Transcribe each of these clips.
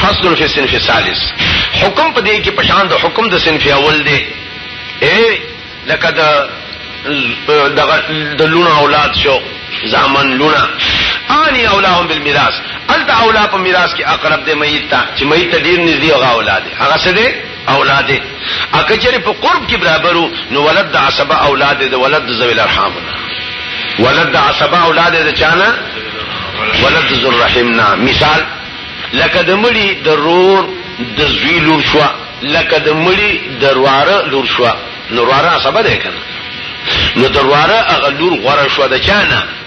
فصل فی صنف ثالث حکم په دې کې پشان د حکم د صنف اول دی اے لکه د دغه د لونه اولاد شو زامن لونه اني اولاهم بالمیراث الته اولا په میراث کې اقرب دی میت ته چې میت ډیر نږدې هغه اولاد هغه څه دی اولاد اکه چیرې په قرب کې برابرو نو ولد د عصبه اولاد د ولد د ذوی الارحام ولد د عصبه اولاد د چانه ولد د ذو الرحم نه مثال لکه د مړي د رور د زوی لور شو لکه د مړي د رواره لور شو نو رواره عصبه ده کنه نو د رواره هغه لور غوړه شو د چانه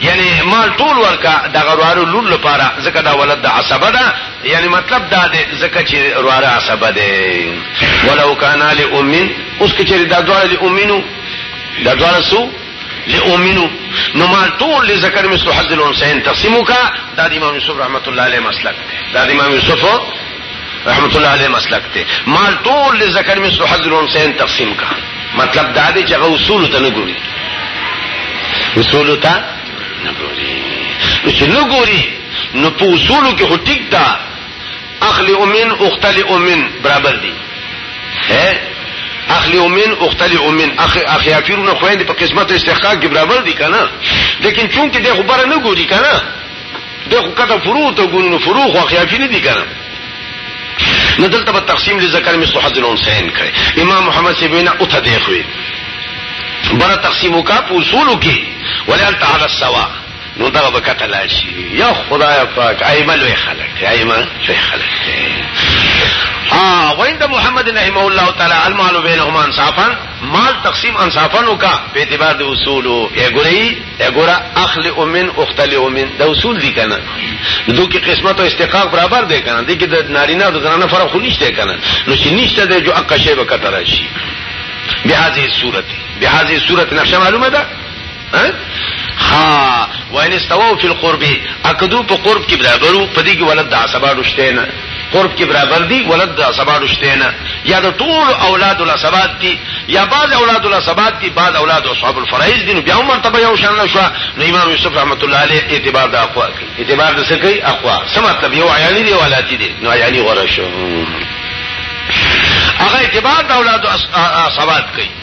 یعنی مال ټول ورکا د غروارو لور لپاره زکه دا ولد د عصبه ده یعنی مطلب دا ده زکه چې رواره عصبه ده ولو کان لامین اوس کې چې دا دواړه لامینو دا دواړه سو لامینو نو مال ټول لذکر مثل حظ الانثیین تقسیمو کا دا د امام یوسف رحمت الله علیه مسلک ده دا د امام یوسف رحمت الله علیه مسلک ته مال ټول د ذکر مثل حظ الانثیین تقسیم کا مطلب دا دی چې هغه اصول ته نه ګوري اصول ته نه ګوري چې نه ګوري نو په اصول کې هو ټیک دا اخلی امین اختل امین برابر دي ہے اخلی امین اختل امین اخیافیرونه خويند په قسمت استحقاق کې برابر دي کنه لیکن چونکه د خبره نه ګوري کنه ده خو کته فرو ته ګونو فرو خو خیافی نه دي کنه نو دلته به تقسیم لذکر مثل حظ الانثیین کړي امام محمد سی بنا او ته دی خو بره تقسیم کا په اصولو کې ولل تعالی السوا نو دا به کته لا شي یا خدای پاک ایمه لوی خلک ایمه لوی خلک ها وعند محمد رحمه الله تعالی المال بینهما انصافا مال تقسیم انصافا کا په اعتبار د اصولو یې ګوري ګوره اخل امن اختل امن دا اصول دي کنه دو کې قسمت او استحقاق برابر دي کنه دي کې د نارینه او زنانه فرق نشته کنه نو چې نشته د جو اقا شی وکړه راشي به هذه صورت به هذه صورت نقشه معلومه ده ها وان استووا فی القرب اکدو په قرب کې برابرو پدې کې ولد د عصبا رشته نه قرب کې برابر دي ولد د سباد شته نه یا د ټول اولاد له سباد دي یا بعض اولاد له سباد دي بعض اولاد اصحاب الفرائض دي نو بیا عمر تبع یو شان شو نو امام یوسف رحمت الله علیه اعتبار د اقوا کوي اعتبار د څه کوي اقوا څه مطلب یو عیانی دی ولا دي نو عیانی غره شو هغه اعتبار د اولاد اصحاب کوي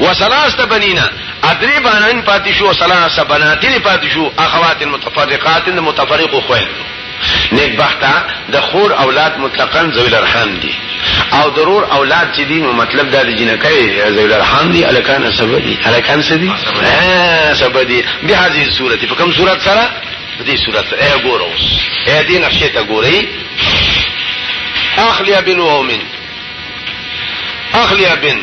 وسلاست بنینا ادری بانان پاتې شو سلاس بناتین پاتې شو اخوات متفرقات متفرق خوین نیک بخته د خور اولاد مطلقاً ذوی الارحام دي او ضرور اولاد چې دي نو مطلب دا د جنکې ذوی الارحام دي الکان سبب دي الکان څه دي سبب دي به هذه صورت په کوم صورت سره دې صورت اے ګورو اے دې نقشې ته ګوري اخلیا بن اومن اخلیا بن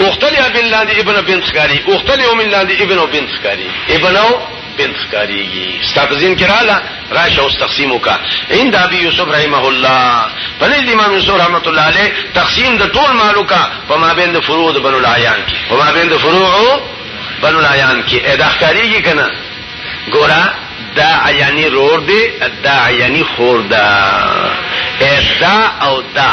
اختل ابن لاندې ابن او بنت ښکاری اختل او من لاندې ابن او بنت ښکاری ابن او بنت ښکاریږي ستاقزین کراله راشه اوس تقسیم وکا عند ابي يوسف رحمه الله پنځ دي امام يوسف رحمت الله عليه تقسیم د ټول مالو کا په ما بین د فروع د بنو العيان کې په ما بین د فروع بنو العيان کې ادا ښکاریږي کنه ګورا دا عیانی رور دی دا عیانی خور دا ادا او دا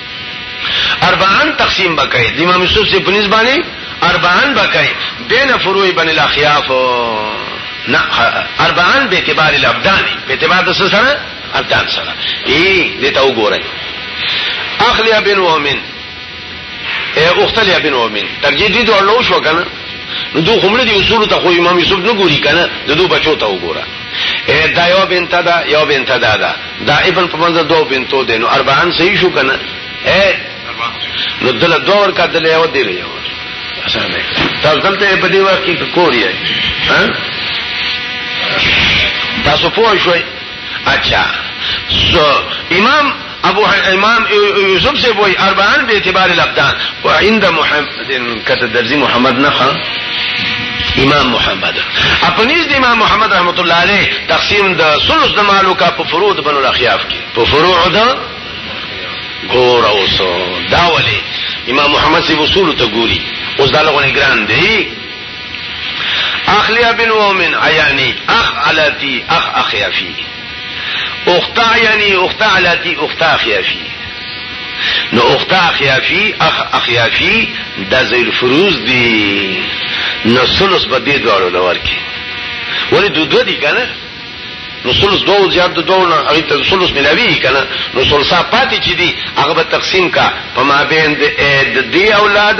اربعان تقسیم بکای د امام یوسف سے پنځ باندې اربعان بکای بین فروع بن الاخیاف نه اربعان به اعتبار الابدان به اعتبار د سره ابدان سره ای دې ته وګورئ اخلیا بن ومن اے اختلیا بن ومن ترجیح دي دوه لو شو کنه نو دوه خمره دي اصول ته خو امام یوسف نه ګوري کنه د دوه بچو ته وګوره اے دا یو بنت دا یو بنت دا دا دا ابن په منځ دوه بنتو دي نو اربعان صحیح شو کنه اے نو دل دوه ور کا دل یو دی یو اسانه تاسو دلته په دې وخت کې کوریه ها تاسو پوه شئ اچھا سو امام ابو امام یوسف سے وہی اربان بے اعتبار الابدان عند محمد کته درځي محمد نه خان امام محمد اپنیز د امام محمد رحمت الله علیه تقسیم د ثلث د مالو کا په فروع د بنو الاخیاف کې په فروع د ګور اوسو دا ولی امام محمد سی وصول ته ګوري اوس دا لغونه ګران دی اخلی ابن ومن عیانی اخ علاتی اخ اخیافی اختا عیانی اختا علاتی اختا اخیافی نو اخت اخیافی اخ اخیافی دا زیل فروز دی نو سلس با دی دوارو لور کی ولی دو دو دی کنه نو سلس دو زیاد دو دو اغی تا سلس ملاوی کنه نو سلسا پاتی چی دی اغا با تقسیم کا پا ما بین دی اولاد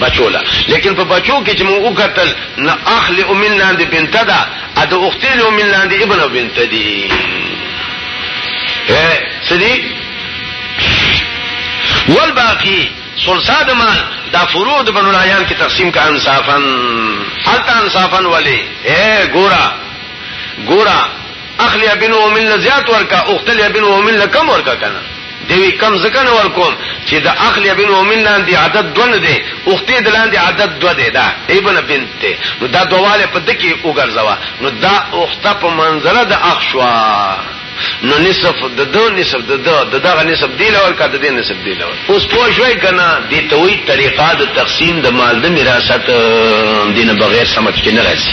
بچو لا لیکن په بچو کې چې موږ وکتل نه اخل او من لاندې بنت ده ا د اختي له من لاندې ابن او بنت دي اے سدي والباقي سلسا د مال دا فروع د بنو العيان کې تقسیم کا انصافا حتا انصافا ولي اے ګورا ګورا اخلی ابن و من لزیات ورکا اختلی ابن و من لکم ورکا کنا دیوی کم زکن ورکوم چې د اخلی ابن و من لاندې عدد دو نه دی اختی د لاندې عدد دو دی دا ابن بنت دی نو دا دواله په دکی وګرځوا نو دا اخته په منظره د اخشوا نو نصف د دو نصف د دو د دغه نصف دی لور کا د دې نصف دی لور اوس پوه شوي کنه د توي طریقه د تقسیم د مال د میراثت دینه بغیر سمج کې نه راځي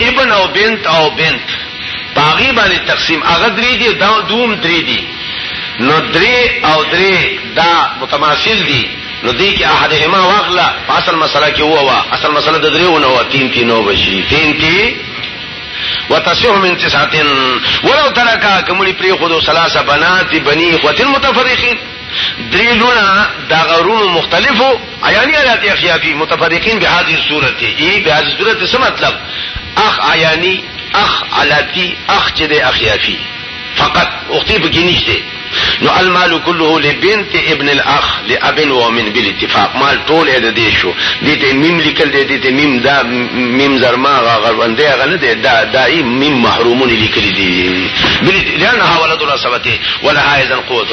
ابن او بنت او بنت باغی باندې تقسیم هغه درې دي دا دوم درې دي نو درې او درې دا متماثل دي نو دې کې احد اما واغلا اصل مسله کې هو وا اصل مسله د درې ونه وا تین تین نو بشي تین تین وتصح من تسعتين ولو تركا كملي بري خذوا ثلاثه بنات بني اخوه متفرقين درې لونه دا غرونو مختلفو عیانی آیات اخیافی متفرقین به هذه صورت ای به هذه صورت څه مطلب اخ عیانی اخ علاتی اخ چې د اخیافی فقط اختی به کې نشته نو المال كله لبنت ابن الاخ لاب ومن بالاتفاق مال ټول د دې شو دې ته میم لیکل دې دې ته میم دا میم زرما غوندې غنه دې دا دای میم محرومون لیکل دي بل لانها ولد رسبته ولها اذن قوت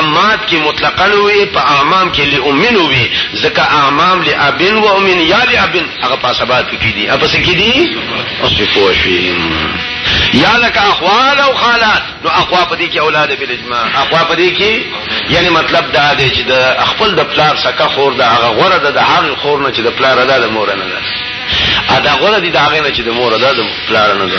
امات کې مطلقاً وي په اعمام کې لامن وي ځکه اعمام لابن و امن یا لابن هغه په سبات کې دي اپ څه کې دي او په فوشي یا لك اخوال او خالات نو اخوا په دې کې اولاد بل اجماع اخوا په دې کې یعنی مطلب دا دی چې د خپل د پلار سکه خور د هغه غره د هغه خور نه چې د پلار ادا د مور نه ده ادا غره دي د هغه نه چې د مور ادا د پلار نه ده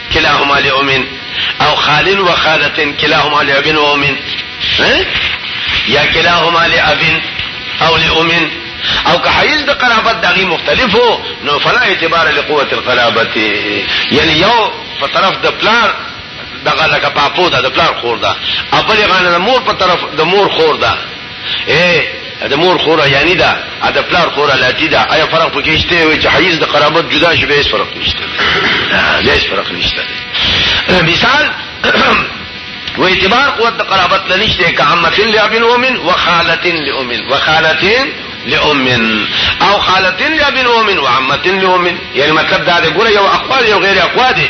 کلاهما لام او خال و خالت کلاهما لاب و ام یا کلاهما لاب او لام او که حیز د قرابت دغه مختلفو نو فلا اعتبار لقوه القرابت یعنی یو په طرف د پلار دغه لکه پاپو دا د پلار خور دا خپل غانه د مور په طرف د مور خور دا ايه د مور خورا یعنی دا د پلار خورا لاتی دا آیا فرق پکې شته وي چې حیز د قرابت جدا شي به فرق نشته نه فرق نشته مثال و اعتبار قوت د قرابت نه نشته که عمه لابن لامن وخالت لامن وخالت لامن او خالت لابن لامن وعمه لامن یعنی مطلب دا دی ګوره یو اقوال یو غیر اقوال دی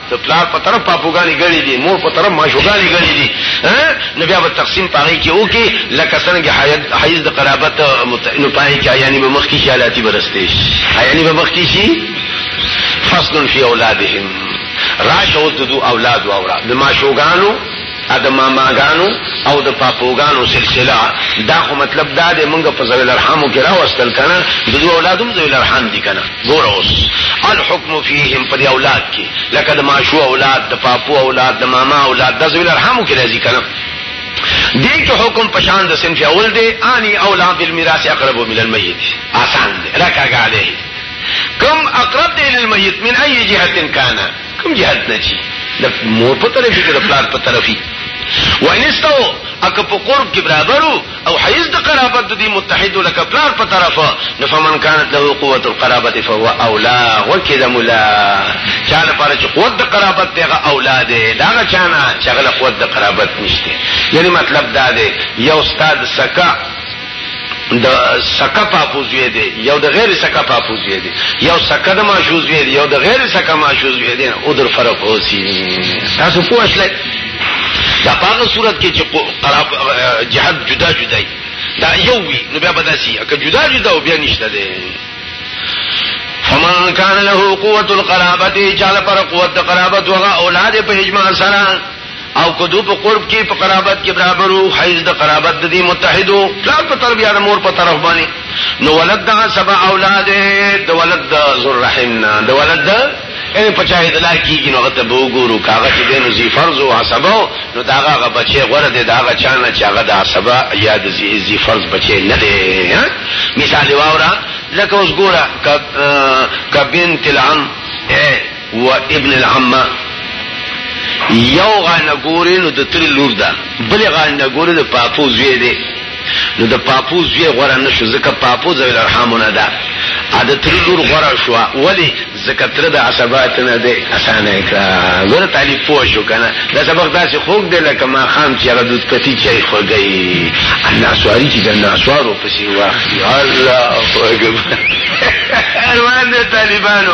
د پلار په طرف پاپوګانی غړي دي مور په طرف ماشوګانی غړي دي نو بیا به تقسیم پاره کې او کې لکه څنګه حیات حیز د قرابت نو پای کې یعنی به مخ کې خیالاتی برسته شي یعنی به مخ کې شي فصل فی اولادهم راشه او دو اولاد او اولاد د ماشوګانو د ماماګانو او د پاپوګانو سلسله دا خو مطلب دا دی مونږ په زویل ارحامو کې راوستل کنه د دوه اولادم زویل ارحام دي کنه ګور اوس الحكم فيهم په اولاد کې لکه د ماشو اولاد د پاپو اولاد د ماما اولاد د زویل ارحامو کې راځي کنه دې کې حکم پشان د سنف اول دی اني اولاد بالمیراث اقرب من المیت آسان دی راکاګاله کم اقرب دی للمیت من اي جهه کانه کوم جهاد نه چی د مور په طرف کې د پلار په طرف ونستو اکه په قرب کې برابرو او حیز د قرابت د دې متحد لکه پلار په طرف نو فمن كانت له قوه القرابه فهو اولى وكذا ملا چاله پر چې قوت د قرابت دغه اولاد دا چانه شغله قوت د قرابت نشته یعنی مطلب دا دی یو استاد سکا د سکه پاپوزوی دی یو د غیر سکه پاپوزوی دی یو سکه د ماشوزوی دی یو د غیر سکه ماشوزوی دی او در فرق اوسی تاسو پوه شئ دا پاغه صورت کې چې قراب جهاد جدا جدا دی دا یو وی نو بیا بداسي که جدا جدا او بیا نشته دی فمن كان له قوت القرابه چاله پر قوت قرابت وغا اولاد په اجماع سره او کدو په قرب کې په قرابت کې برابرو حیز د قرابت د دې متحدو پلار په طرف یا د مور په طرف باندې نو ولد دا سبع اولاد د ولد د ذر رحمنا د ولد د یعنی پچای د لار کیږي نو غته به وګورو کاغه چې دین زی فرض او حسبو نو دا هغه بچي غره دی دا هغه چانه چې هغه د حسبا یا د زی زی فرض بچي نه دی مثال واورا لکه اوس ګوره کبین تلعم و ابن العمه یو غانه ګورې نو د تر لور ده بل غانه ګورې د پاپو زوی دی نو د پاپو زوی غوړه نشو ځکه پاپو زوی الرحمونه ده ا د تر لور غوړه شو ولی ځکه تر د عصبات نه ده اسانه کړه زره تعالی پوه شو کنه دا سبق داسې خوګ دی لکه ما خام چې هغه دود کتی چای خوګي الله سواری چې د ناسوارو پسې واخلي الله اکبر روان دي طالبانو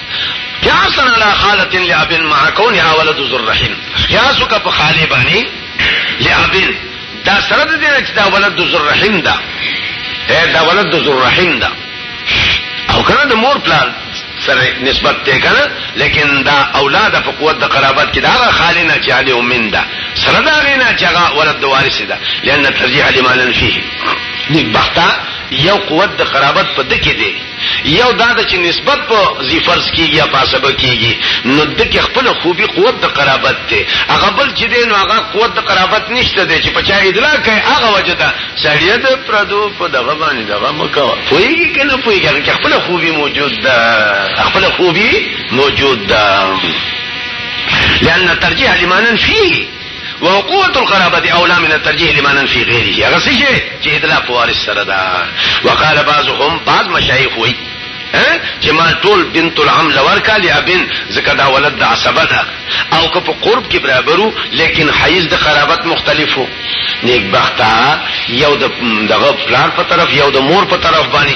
قیاسا علی خالت لعب مع کونها ولد ذو الرحم قیاسو کا په خاله باندې لعب دا سره د دې چې دا ولد ذو الرحم دا دا ولد ذو الرحم دا او کنه د مور پلار سره نسبت ته کنه لیکن دا اولاد په قوت د قرابت کې دا خالی نه چې علی امین دا سره دا غینا چې هغه ولد د وارث دا لئن ترجیح لمن فيه نیک بختا یو قوت د قرابت په دکې دی یو دا ده چې نسبت په ذی فرض کیږي یا پاسبه کیږي نو د کې خپل خوبي قوت د قرابت ته هغه بل چې دی نو هغه قوت د قرابت نشته دی چې په چا ادلا کوي هغه وجه ده سړی د پردو په دغه باندې دغه مکو پویږي کنه پویږي چې خپل خوبي موجود ده خپل خوبي موجود ده لأن ترجیح لمانن فيه وقوت القرابه اولا من الترجيح لمن في غيره هغه څه چې ادلاق وارث سره دا وقال بعضهم بعض مشايخ وي چې ما ټول بنت العم لور کا لیا بن زکه دا ولد د عصبه ده او که په قرب کې برابرو لیکن حیز د قرابت مختلفو نیک بختا یو د دغه پلان په طرف یو د مور په طرف باندې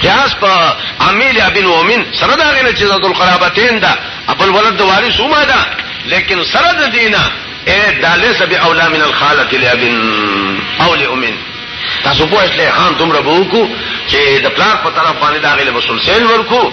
قیاس په عمیل ابن اومن سره دا غنه چې ذات القرابتین دا ابل ولد وارث وما دا لیکن سره د دینه اے دالیس بی اولا من الخالت لابن او لامن تاسو په اصله هم دومره بوکو چې د پلان په طرف باندې دا غیله وسلسل ورکو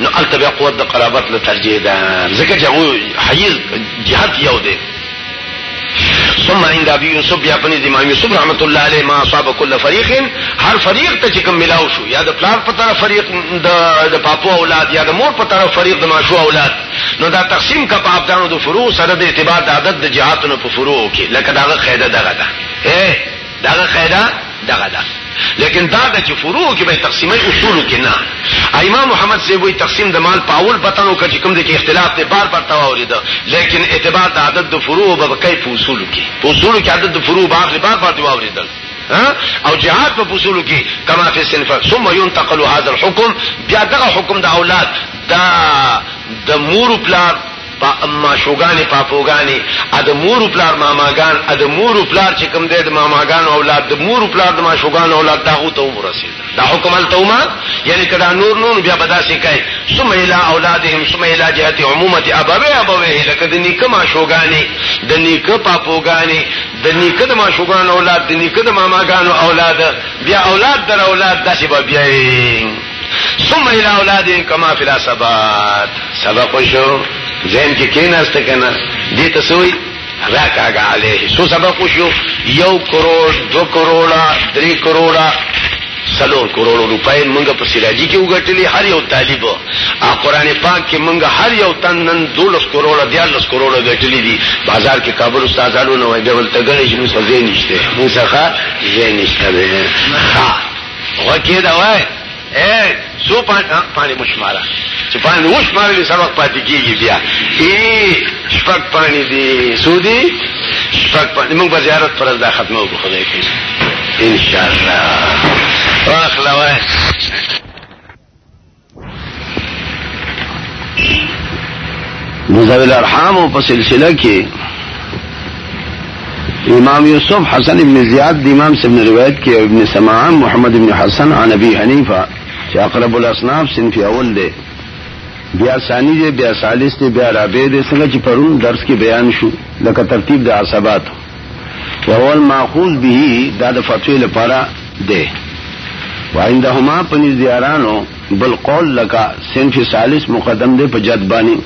نو الته بیا قوت د قرابت له ترجیح ده ځکه چې هغه حیز جهاد یو دی ثم عند ابي يوسف بیا په نزد امام يوسف رحمت الله عليه ما اصاب كل فريق هر فريق ته چې کوم ملاو شو یا د پلار په طرف فريق د د پاپو اولاد یا د مور په طرف فريق د ماشو اولاد نو دا تقسیم کا په ابدانو د فروع سره د اعتبار د عدد د جهاتونو په فروع کې لکه دا قاعده دغه ده دغه قاعده دغه ده لیکن دا د چې فروع کې به تقسیمه اصول کې نه امام محمد سے وہی تقسیم د مال پاول پتنو کا کوم د کې اختلاف ته بار بار تاوري ده لیکن اعتبار د عدد د فروع او بقای په اصول کې اصول کې عدد د فروع بار بار بار تاوري ده او جهاد په اصول کې کما فی صنف ثم ينتقل هذا الحكم بیا دغه حکم د اولاد دا د مور پلار پا ماشوګانې پاپوګانې ا د مور او پلار ماماګان ا د مور او پلار چې کوم دی د ماماګانو اولاد د مور او پلار د ماشوګانو اولاد دا هو ته ورسېد دا حکم التوما یعنی کدا نور نور بیا بداسې کوي ثم الى اولادهم ثم الى جهت عمومه ابوي ابوي لکه د نیکه ما شوګاني د نیکه پاپوګاني د نیکه د ما شوګان اولاد د نیکه د ماماګانو اولاد بیا اولاد در اولاد داسې بیا ثم الى اولادهم كما في الاسبات سبق شو ذهن کې کیناست کنه دې ته سوې راکاګه عليه سو سبق شو یو کروڑ دو کروڑا درې کروڑا سلور کروڑ روپۍ مونږ په سراجي کې وګټلې هر یو طالب او قران پاک کې مونږ هر یو تن نن 12 کروڑ 14 کروڑ ګټلې دي بازار کې کابل استادانو نو ډول تګړې جنو سزې نشته مونږ څخه زې نشته ها وکي دا وای اے سو پان پانی مشمارا چې پانی وش مارلی سر وخت پاتې کیږي بیا ای شپږ پانی دی سودی شپږ پانی موږ په زیارت پر دا ختمه وکړو خدای کې ان شاء الله واخلوه نزویل ارحام په سلسله کې امام یوسف حسن ابن زیاد د امام سبن روایت کې ابن سماعان محمد ابن حسن عن ابي حنیفه چې اقرب الاصناف صنف اول دی بیا ثانی دی بیا ثالث دی بیا رابع دی څنګه چې پرون درس کې بیان شو لکه ترتیب د عصبات وهو الماخوذ به دا د فتوی لپاره دی وعندهما پنځ دیارانو بل قول لکا صنف ثالث مقدم دی په جد باندې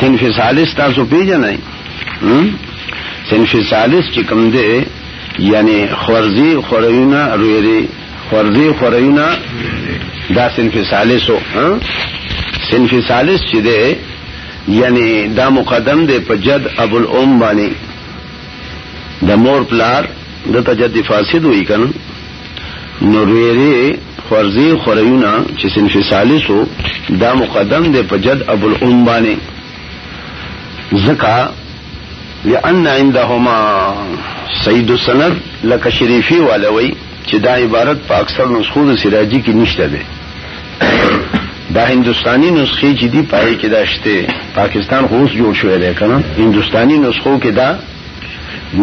صنف ثالث تاسو پیژنئ صنف ثالث چې کوم دی یعنی خورزی خورونه رویری خورزی خورونه دا صنف ثالثو صنف ثالث چې دی یعنی دا مقدم دی په جد ابو الام باندې د مور پلار د تجد فاسد وی کنه نو ریری خورزی خوریونا چې صنف ثالثو دا مقدم دی په جد ابو الام باندې زکا لأن عندهما سید السند لکه شریفی والوی چې دا عبارت په اکثر نسخو د سراجی کې نشته دی دا هندستانی نسخې چې دی پای کې دا شته پاکستان خو اوس جوړ شوی دی کنه هندستانی نسخو کې دا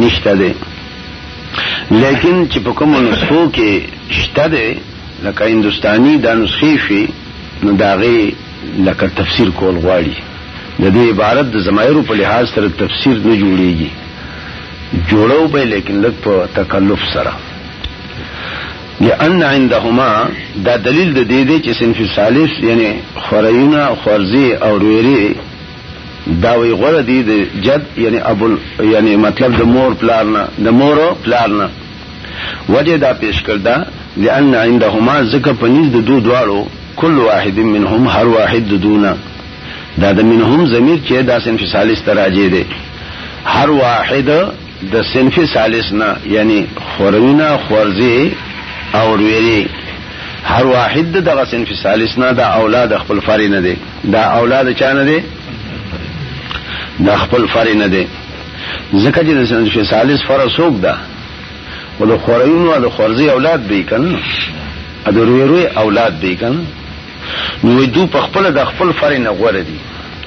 نشته دی لیکن چې په کوم نسخو کې شته دی لکه هندستانی دا نسخې شي نو داغه لکه تفسیر کول غواړي د دې عبارت د زمایرو په لحاظ سره تفسیر نه جوړیږي جوړو به لیکن لږ په تکلف سره لأن عندهما دا دلیل د دې دی چې صنف ثالث یعنی خورایونه خورزی او رویری دا وی غره دی د جد یعنی ابو یعنی مطلب د مور پلار نه د مور پلار نه وجه دا پیش کړدا لأن عندهما ذکر پنیز د دو دواړو کل واحد منهم هر واحد دونه دا د منهم ضمیر چې دا صنف ثالث تراجه دی هر واحد د صنف ثالث نه یعنی خوروینا خورزی او رویری هر واحد دغه صنف ثالث نه دا اولاد خپل فری نه دی دا اولاد چا نه دی دا خپل فری نه دی ځکه چې د صنف ثالث فره څوک ده او د خورویونو او د خورزی اولاد دی کنه ا د رویروی اولاد دی کنه نو دوی په خپل د خپل فری نه غوړه دي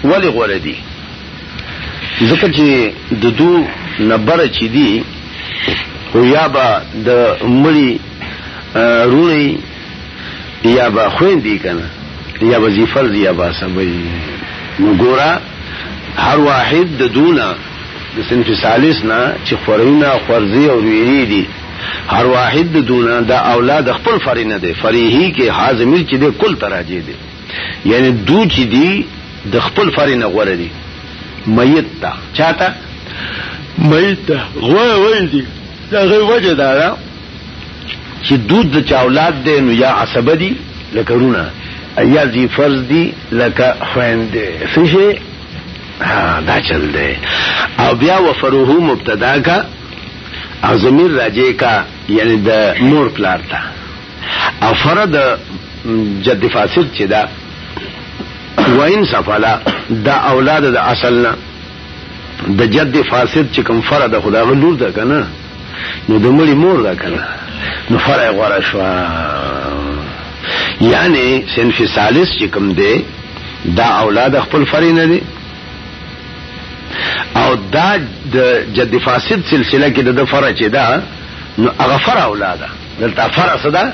ولی غوړه دي ځکه چې د دو نه بره چې دي او یا به د مړي رونی یا به خویندې کنه یا به زی فرض یا به سبي نو ګورا هر واحد د دونه د صنف ثالث نه چې خورینه خورزي او ویری دي هر واحد د دونه د اولاد خپل فرینه ده فریحي کې حاضمیر چې د کل تراجه دي یعنی دو چې دی د خپل فری نه غوړه دي میت ته چاته میت ته غوړه وړي دي دا غي وجه دا ده چې دود د چا اولاد دی نو یا عصب دي لکه رونه یا ذی فرض دي لکه خويند څه شي ها دا چل دی او بیا وفروه مبتدا کا او زمیر راجه کا یعنی د مور پلار ته افرد جد فاسد چې دا وین سفلا دا اولاد د اصلنا د جد فاسد چې کوم فرد خدا غلور ده کنه نو د مړي مور ده کنه نو فرع غوړه شو یعنی صنف ثالث چې کوم دی دا اولاد خپل فرع نه دی او دا د جد فاسد سلسله کې د فرع چې دا نو هغه فرع اولاده دلته فرع صدا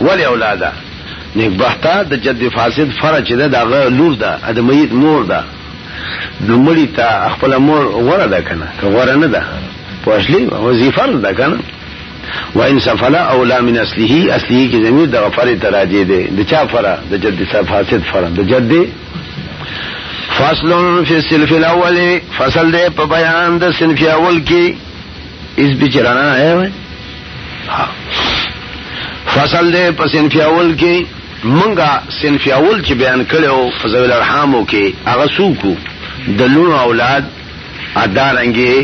ولی اولاده نیک بخته د جد فاسد فرع چې ده دغه لور ده د میت مور ده نو مړی ته خپل مور غوړه ده کنه که غوړه نه ده په اصلي وظیفه ده کنه وان سفل اولا من اصله اصلي کې زمير د غفر تراجه ده د چا فرع د جد فاسد فرع د جد فصل فی السلف الاول فصل ده په بیان د سنف اول کې اس بچرانا ہے فصل دے پسین فیاول کی منگا سین فیاول چی بیان کرو فضل ارحامو کی اغسو کو دلون اولاد ادارنگی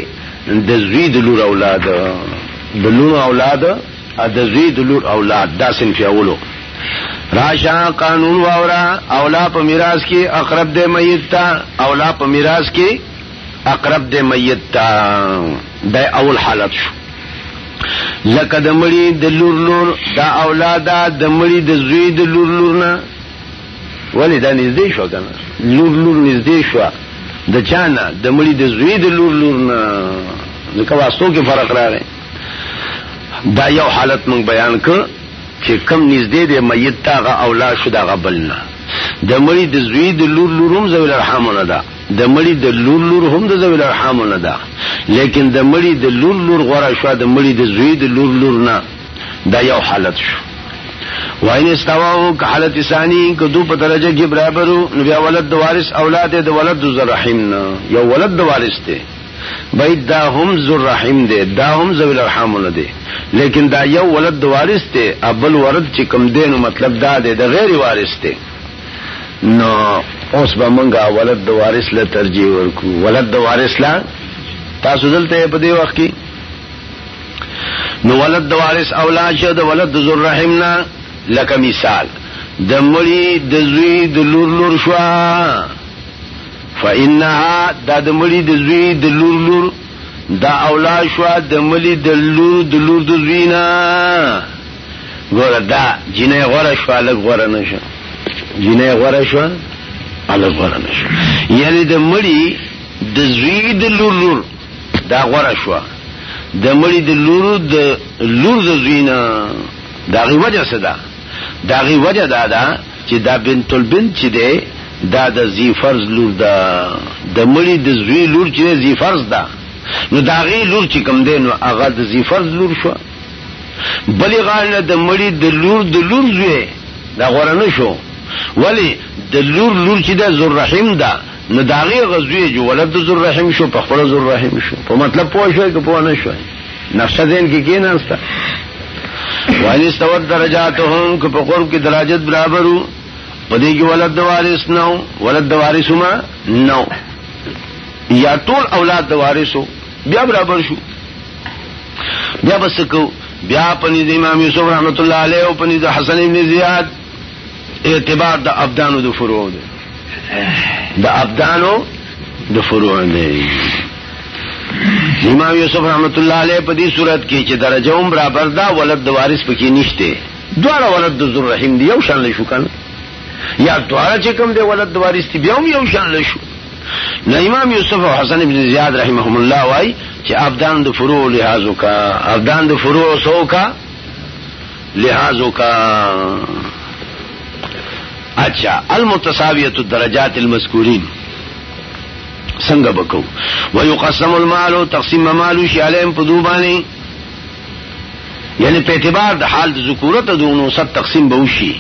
دزوی دلور اولاد دلون اولاد ادزوی دلور اولاد دا سین فیاولو راشا قانون واورا اولا په میراث کې اقرب د میت تا اولا په میراث کې اقرب د میت تا د اول حالت شو لکه د مړي د لور لور دا اولاده د مړي د زوی د لور لور نه ولې دا نږدې شو کنه لور لور نږدې شو د چانه د مړي د زوی د لور لور نه نو کا واسطو کې فرق راغی دا یو حالت مونږ بیان کړ چې کم نږدې دی میت تاغه اولا شو دا غبلنا د مړي د زوی د لور لوروم زوی الرحمونه ده د مړي د لور لور هم د ذوی الارحام نه ده لیکن د مړي د لور لور غوړه شو د مړي د زوی د لور لور نه دا یو حالت شو واین استواو که حالت ثانی که دو په درجه کې برابرو نو بیا ولد د وارث اولاد د ولد د زرحم نه یو ولد د وارث ته بای دا هم زرحم دی دا هم ذوی الارحام نه دی لیکن دا یو ولد د وارث ته ابل ورد چې کم دینو مطلب دا دی د غیر وارث ته نو اوس به مونږه ولد د وارث له ترجیح ورکو ولد د وارث لا تاسو دلته په دې وخت کې نو ولد د وارث اولاد شه د ولد د ذر رحم نه لکه مثال د مړي د زوی د لور لور شو فإنها دا د مړي د زوی د لور لور دا اولاد شو د مړي د لور د لور د زوی نه ګوره دا جنې غوره شو الګ غوره نشو جنې غوره شو الګ غوره نشو یعنی د مړی د زوی د لور لور دا غوره شو د مړی د لور د لور د زوی نه دا غي وجه څه ده دا غي وجه دا ده چې دا بنت البنت چې ده دا د زی فرض لور ده د مړی د زوی لور چې زی فرض ده نو دا غي لور چې کم ده نو هغه د زی فرض لور شو بلی غاړه د مړی د لور د لور زوی دا غوړه نشو ولی د لور لور چې د زر رحم ده نو داغه غزوی جو ولد د زر رحم شو په خپل زر رحم شو په مطلب پوه شو که پوه نه شو نقشه دین کې کې نه استا وانی استوت درجاتهم که په قرب کې درجات برابرو په دې کې ولد د وارث نو ولد د وارث ما نو یا ټول اولاد د وارثو بیا برابر شو بیا بس کو بیا پنی د امام یوسف رحمت الله علیه او پنی د حسن ابن زیاد اعتبار د ابدانو د فروع دی د ابدانو د فروع دی امام یوسف رحمت الله علیه په دې صورت کې چې درجه هم برابر ده ولد د وارث پکې نشته دواړه ولد د ذر رحیم دی یو شان شو کنه یا دواړه چې کوم دی ولد د وارث دی بیا هم یو شان شو نو امام یوسف او حسن ابن زیاد رحمهم الله وای چې ابدان د فروع لحاظ وکا ابدان د فروع سو کا لحاظ وکا اچھا المتساویت الدرجات المذکورین څنګه بکو ويقسم المال تقسیم مال شي عليهم په دوبانی یعنی په اعتبار د حال د ذکورت د انوثت تقسیم به وشي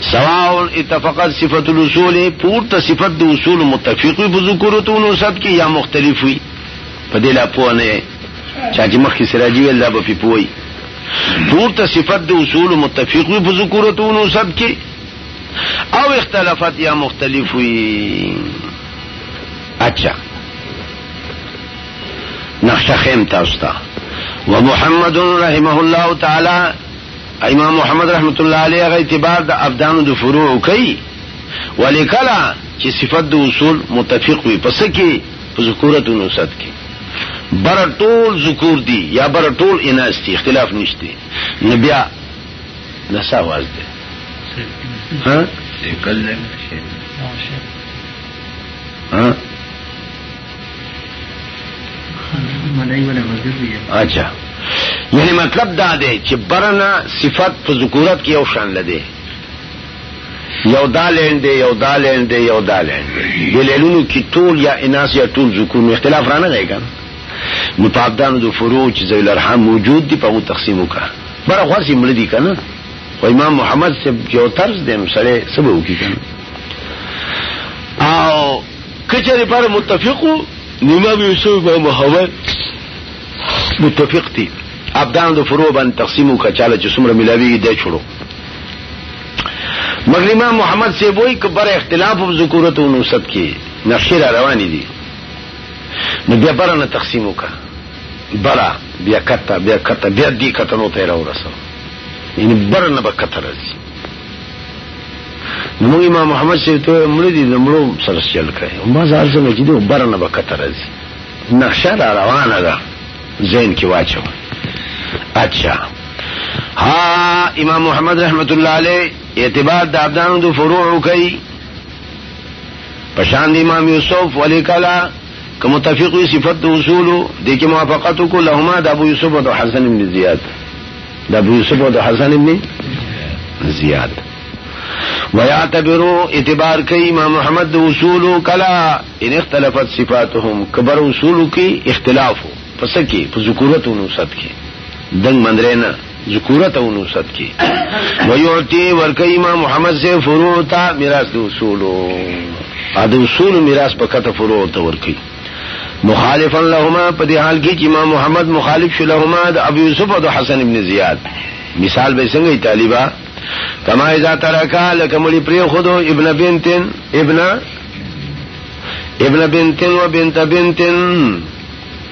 سواء اتفقت صفت الاصول پورته صفت د اصول متفق وي په ذکر او تونو سب کې یا مختلف وي په دې لا پوه نه چا چې مخکې سراجي ویل دا به پی پوي پورته صفت د اصول متفق وي په ذکر او تونو سب کې او اختلافات یا مختلف وي اچھا نقشه خیم تاسو ته ومحمد رحمه الله تعالی امام محمد رحمت الله علیه غ اعتبار د ابدانو د فروع کوي ولیکلا چې صفت د اصول متفق وي پس کې په ذکورت او نوسط کې بر ټول ذکور دي یا بر ټول اناث دي اختلاف نشته نو بیا نسا واز ده ها کله ها اچھا یعنی مطلب دا دی چې برنا صفت په ذکورت کې یو شان لدی یو دالین دی یو دالین دی یو دالین دی دلیلونو کې ټول یا اناس یا ټول ذکور نو اختلاف رانه دی کنه نو په ابدان د فروج ذیل ارحام موجود دی په تقسیم وکړه بره خاصی مړ دی کنه و امام محمد سے جو طرز دیم سره سبو کی کنه او کچری پر متفقو نیمه یوسف به محول متفق دي ابدان د فروع باندې تقسیمو کا چاله چې څومره ملاویږي دی چړو مګر امام محمد سی وای ک بر اختلاف او ذکورت او نوسب کې نشیر روان دي نو بیا برنه تقسیم وکا برا بیا کته بیا کته بیا دی کته نو تیر اورسو یعنی برنه به کته راځي نو موږ امام محمد سره ته مړ دي د مړو سره چل کړي ما ځار سره چې دوه برنه به کتر راځي نقشه را روانه ده زین کې واچو اچھا ها امام محمد رحمت الله علیه اعتبار د ابدانو د فروع کوي پشان د امام یوسف ولی کلا که متفق وي صفت اصول دې کې موافقت کو لهما د ابو یوسف او حسن ابن زیاد د ابو یوسف او حسن ابن زیاد ويعتبروا اعتبار کوي امام محمد اصول کلا ان اختلفت صفاتهم کبر اصول کې اختلاف پس کې په ذکرت او نوسط کې دنګ مندرې نه ذکورت او نوست کې ويعطي ورکي ما محمد سے فروع تا میراث د اصولو ا د اصول میراث په کته فروع ته ورکي مخالفا لهما په دې حال کې چې ما محمد مخالف شو لهما د ابي يوسف او د حسن ابن زياد مثال به څنګه طالبہ کما اذا ترکا لکه مړي پرې خودو ابن بنتن ابن ابن بنتن و بنت بنتن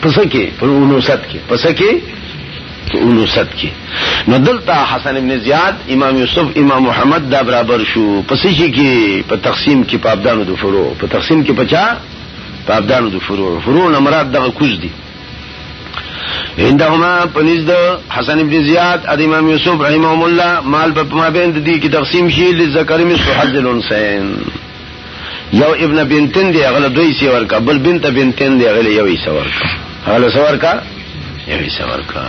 پس کې پر انوست کې پس کې په انوست کې نو دلته حسن ابن زیاد امام یوسف امام محمد دا برابر شو پس شي کې په تقسیم کې په ابدانو د فروع په تقسیم کې پچا په ابدانو د فروع فروع نه مراد دغه کوز دي عندهما پنځ د حسن ابن زیاد اد امام یوسف رحمهم الله مال په مابین د دې کې تقسیم شي لذکر مثل حظ الانثیین یو ابن بنتن دی هغه دوی سی ورکا بل بنت بنتن دی هغه یو سی ورکا هغه سی ورکا یو سی ورکا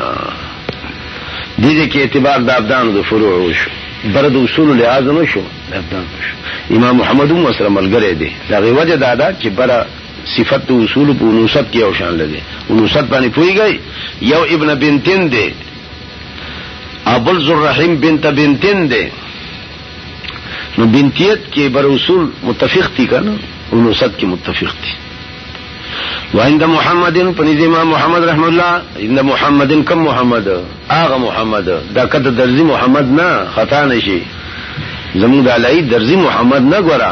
دې دې کې اعتبار د ابدان د فروع وشو بر د اصول له اعظم شو د ابدان شو امام محمد هم سره ملګری دی دا غي وجه دا ده چې بر صفت د اصول په نوصت کې او شان لري نوصت باندې پويږي یو ابن بنتن دی ابو الرحیم بنت بنتن دی نو بنتیت کې بر اصول متفق دي کنه انوثت کې متفق دي وعند محمد پنځه امام محمد رحم الله ان محمد کم محمد اغه محمد دا کته درځي محمد نه خطا نشي زموږ د علي درځي محمد نه ګورا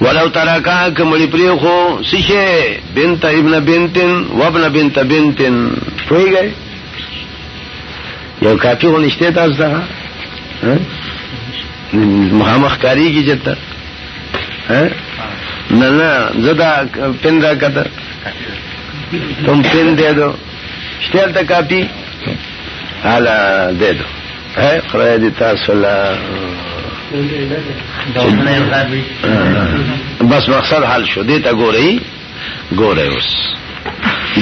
ولو ترکا کمړی پری خو سشه بنت ابن بنتن وابن بنت بنتن پوی گئی یو کاپی خو نشته تاسو ته مخامخ کاری کی جتا نه نه زدا پن را کته تم پن دے دو شتیل تا کاپی حالا دے دو اے خدای دې تاسو لا بس مقصد حل شو دې ته ګورئ ګورئ اوس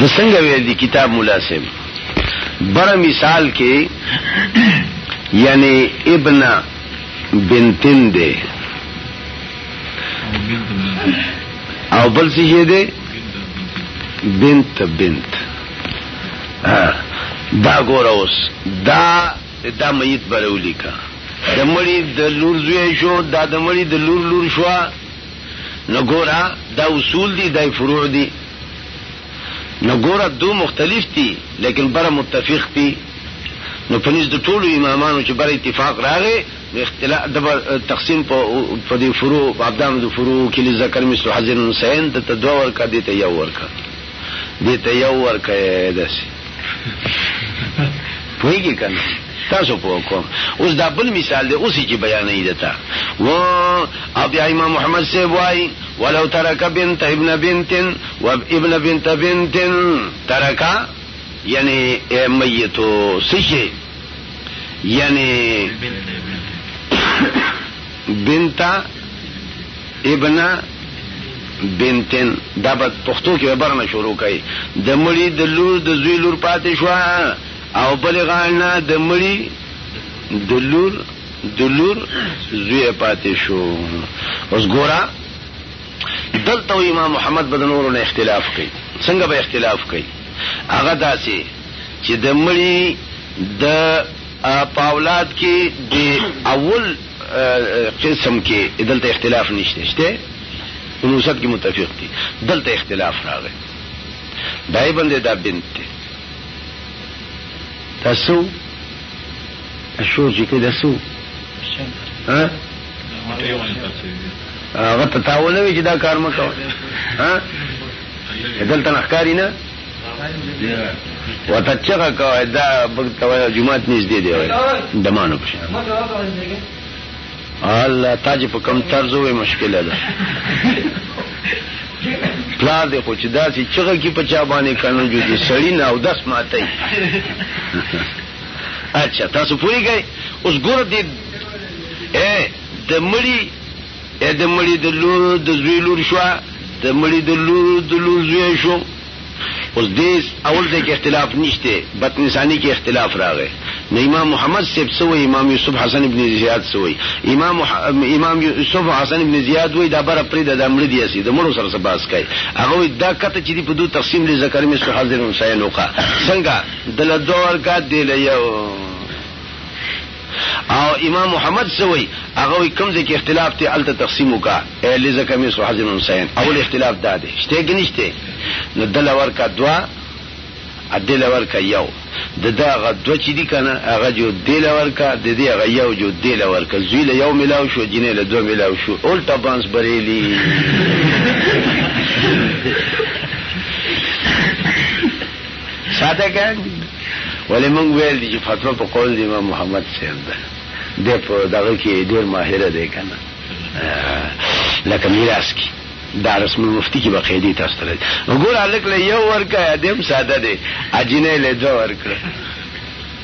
د څنګه وې دي کتاب مولا سیم بر مثال کې یعنی ابن بنتن دے او بل څه دے بنت بنت دا ګور اوس دا دا میت برولی کا د مړی د لور زوی شو دا د مړی د لور لور شو نو ګورا دا اصول دي دا فروع دي نو ګورا دو مختلف دي لیکن بره متفق دي نو په نس د ټولو امامانو چې بره اتفاق راغی نو اختلاف د تقسیم په په دې فروع په ابدان د فروع کې ذکر مثل حزن حسین د تدور کا دي ته یو ورکا دې ته یو ورکه داسې پوهېږي که نه تاسو پوه کوم اوس دا بل مثال دی اوس چې بیانوي دته و او بیا امام محمد صاحب وایي ولو ترک بنت ابن بنت و ابن بنت بنت ترکا یعنی میتو سشی یعنی بنتا ابن بنتن دا په پښتو کې برنه شروع کړي د مړي د لور د زوی لور پاتې شو او بل غاڼه د مړي د لور د لور زوی پاتې شو اوس ګورا دلته امام محمد بدن ورونه اختلاف کوي څنګه به اختلاف کوي هغه داسي چې د مړي د په اولاد کې د اول قسم کې دلته اختلاف نشته شته انوثت کې متفق دي دلته اختلاف راغی دای بندې دا بنت دی تاسو شو چې کې تاسو ها هغه ته تاول وی چې دا کار مکو ها دلته نخکاری نه ورته چغه کوي دا بغته وای جمعات نږدې دی وای دمانو په الله تاج په کم طرز وې مشکل ده پلا دې خو چې داسې چغه کې په چا باندې کنه جو دي سړی نه او داس ماته اچھا تاسو پوری گئے اوس ګور دې اے د مړی ای د مړي د لور د زوی لور شو د مړي د لور د لور زوی شو اوس دې اول ځای کې اختلاف نشته بطن ثانی کې اختلاف راغی نو امام محمد سیب سوی امام یوسف حسن ابن زیاد سوی امام امام یوسف حسن ابن زیاد وای دا بر پرې د امر دی اسی د مړو سره سباس کوي هغه دا کته چې په دوه تقسیم لري ذکر مې سو حاضر حسین وکا څنګه دل دوه ورکات دی له یو او امام محمد سوي هغه وي کوم ځای کې اختلاف ته الته تقسیم وکا اے لزه کمیس او حزن حسین اول اختلاف دا دی شته کې نشته نو دل ورکا دوا ادل ورکا یو د دا غ دو چې دي کنه هغه جو دل ورکا د دې هغه یو جو دل ورکا زوی له یو ملاو شو جنې له دو ملاو شو الټا بانس بریلی ساده ګان دي ولې موږ ویل دي چې فتوا په قول دی امام محمد صاحب ده د په دغه کې ډیر ماهر دی کنه لکه میراث کې دا رسم المفتی کې بقیدی تاسو ته وګور الک له یو ورکه دیم ساده دی اجینه له دوه ورکه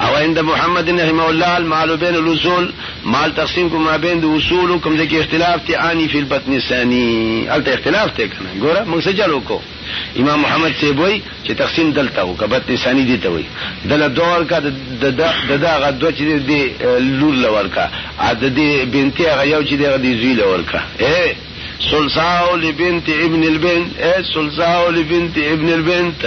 او عند محمد رحمه الله المال بين الاصول مال تقسیم کو ما بین د اصول کوم ځکه اختلاف ته انی فی البطن ثانی الته اختلاف ته کنه ګوره موږ څه چلو کو امام محمد سی وای چې تقسیم دلته وو کبت ثانی دی ته وای دل دور کا د د د غ دوه چې دی لور لور کا د دې بنتی هغه یو چې دی د زوی لور کا اے سلساو لبنت ابن البنت اے سلساو لبنت ابن البنت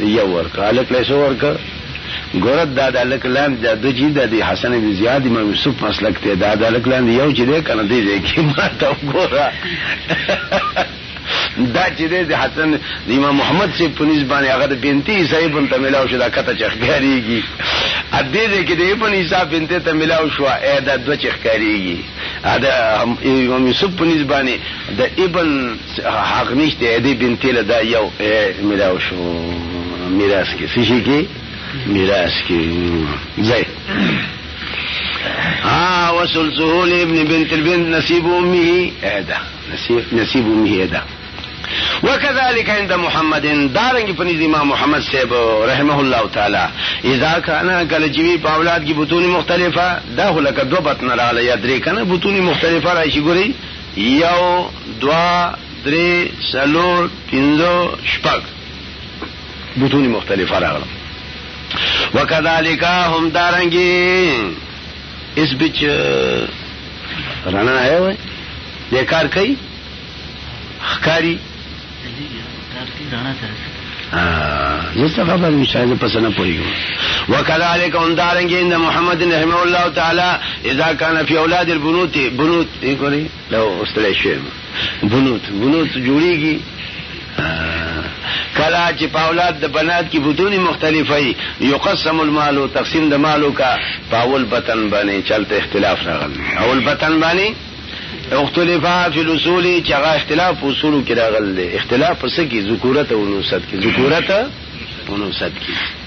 یو ورکه هلک له سو ورکه ګورت دا د هلک لاندې دا د چې د حسن ابن زیاد امام یوسف مسلک ته دا د هلک لاندې یو چې دی کنه دی دی کې ما ته وګوره دا چې دی د حسن د امام محمد صاحب په نسبت باندې هغه د بنتي عیسی ابن ته ملاو شو دا کته چې ښکاریږي ا دې دې کې د ابن عیسی بنتي ته ملاو شو اې دا د چې ښکاریږي ا د امام یوسف په نسبت باندې د ابن حق نشته دې بنتې له دا یو ملاو شو میراث کې څه شي کې میراث کې ځای ها وصل سهول ابن بنت البنت نصيب امه ادا نصيب نصيب امه ادا وكذلك عند محمد دارنګ په نزي امام محمد صاحب رحمه الله تعالی اذا كان کله چې وی په اولاد کې بطون مختلفه دا هلکه دو بطن رااله یا درې کنه بطون مختلفه راشي ګوري یو، دوه، درې، څلور، پنځه، شپږ بتون مختلفه راغله وکذالک هم دارنګي اس بچ رڼا ہے وای د کار کوي خکاری زه څه خبر مې شاید پس نه پوهیږم وکذالک هم دارنګ ان محمد رحمه الله تعالی اذا كان في اولاد البنوت بنوت یې کوي لو استلی شی بنوت بنوت جوړیږي کلا چې په اولاد د بنات کې بوتونی مختلفه یقسم المال او تقسیم د مالو کا پاول بتن باندې چلته اختلاف راغلی اول بتن باندې اختلافا فی الاصول چې هغه اختلاف اصولو کې راغل دی اختلاف پس کې ذکورت او نوست کې ذکورت او نوست کې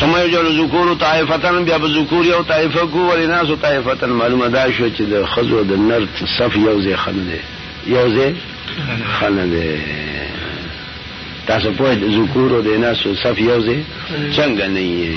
سمای جو ذکور طائفتن بیا به ذکور یو طائفه کو ول ناس طائفتن معلومه دا شو چې د خزو د نر صف یو ځای خنه دی یو ځای خنه دی تاسو په ذکور او د ناس صف یو ځای څنګه نه یې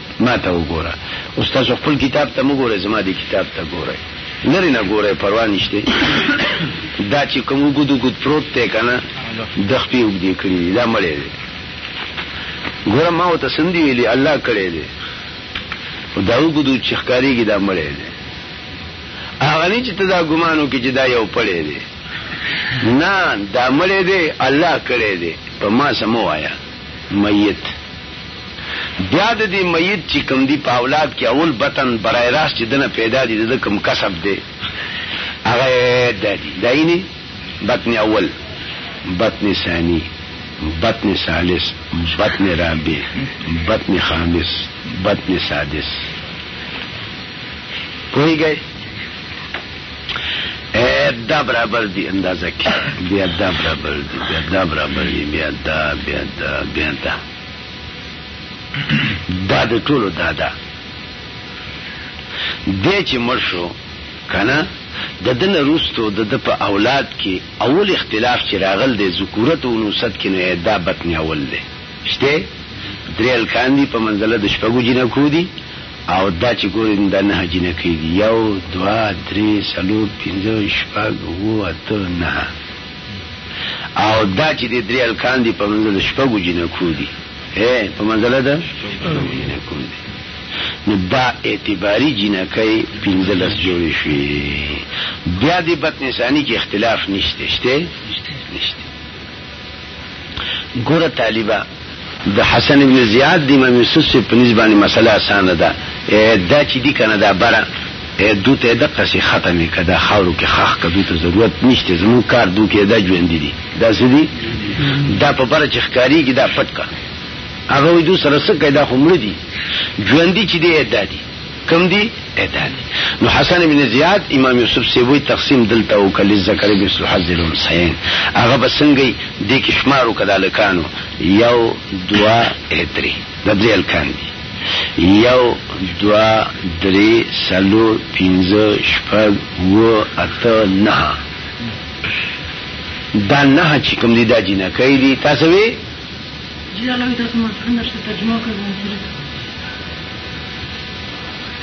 ما ته وګوره اوس تاسو خپل کتاب ته مو ګوره زما دې کتاب ته ګوره لری نه ګوره پروا نشته دا چې کوم وګدو ګد پروت ته کنه د خپې وګدې کړی دا مړې دی ګوره ما او تاسو دی ویلي الله کړی دی دا وګدو چې ښکاریږي دا مړې دی هغه نه چې ته دا ګمانو کې چې دا یو پړې دی نه دا مړې دی الله کړی دی په ما سمو آیا میت بیا د دې میت چې کوم دی په اولاد کې اول بطن برای راست چې دنه پیدا دي د کوم کسب دی هغه د دې داینه بطن اول بطن ثانی بطن ثالث بطن رابع بطن خامس بطن سادس کوئی گئے دا برابر دی اندازه کې بیا دا برابر دی بیا دا برابر دی بیا دا بیا دا بیا دا دا د ټولو دا دا دی چې مړ شو کنه د دن روستو د د په اولاد کې اول اختلاف چې راغل دی ذکورت او نوست کې نه دا بطن اول دی شته درې الکان دي په منزله د شپږو جنکو دي او دا چې ګورې دا نهه جینکۍ دي، یو، دوه، درې، څلور، پنځه، شپږ، اووه، اته، نهه. او دا چې دې درې هلکان دي په منزله د شپږو جینکو دي. هې په منزله د شپږو جینکو دي. نو دا اعتباری جینکۍ پنځلس جوړې شوې بیا دې بطن ثاني کې اختلاف نشته شته نشته ګوره طالبا د حسن ابن زیاد د امام یوسف په نسبت مسله اسانه ده دا چې دي کنه دا بره دوی ته د قصې ختمې کده خاورو کې خخ کدو ته ضرورت نشته زمون کار دوی کې دا ژوند دي دا سدي دا په بره چې ښکاری کې دا پټ کا هغه دوی سره څه کیدا خو مړ دي ژوند دي چې دې ادا دي کم دی ادا دی نو حسن ابن زیاد امام یوسف سی وی تقسیم دلته او کلی ذکر ابن سلحز دلون سین اغا بسنگی دی کشمارو کدالکانو یو دوا احتری دبزی الکان دی یو دوا دری سلو پینز شپد و اتا نها دا نها چی کم دی دا جنکی دی تاسوی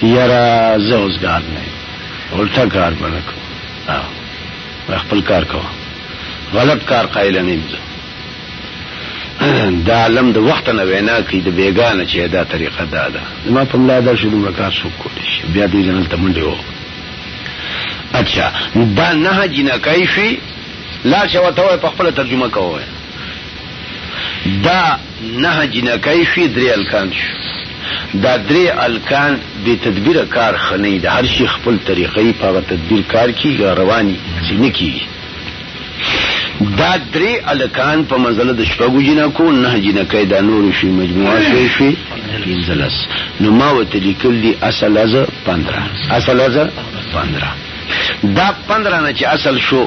یاره زه اوس ګار نه الټا کار به نه کوم خپل کار کوه غلط کار قایل نه یم دا علم د وخت نه وینا کوي د بیگانه چې دا طریقه دا ده ما په ملا دا شروع وکړ څو کولی شي بیا دې جنل ته منډه و اچھا دا نه جنکای شي لا چې وته په خپل ترجمه کوه دا نه جنکای شي درې الکان شو دا درې الکان به تدبیر کار خنه د هر شي خپل طریقې په تدبیر کار کی رواني چې نکی دا درې الکان په منزله د شپږو جنکو نه جنکای دا نور شي مجموعه شي شي پنځلس نو ما وته لیکل دي اصل از 15 اصل از 15 دا 15 نه چې اصل شو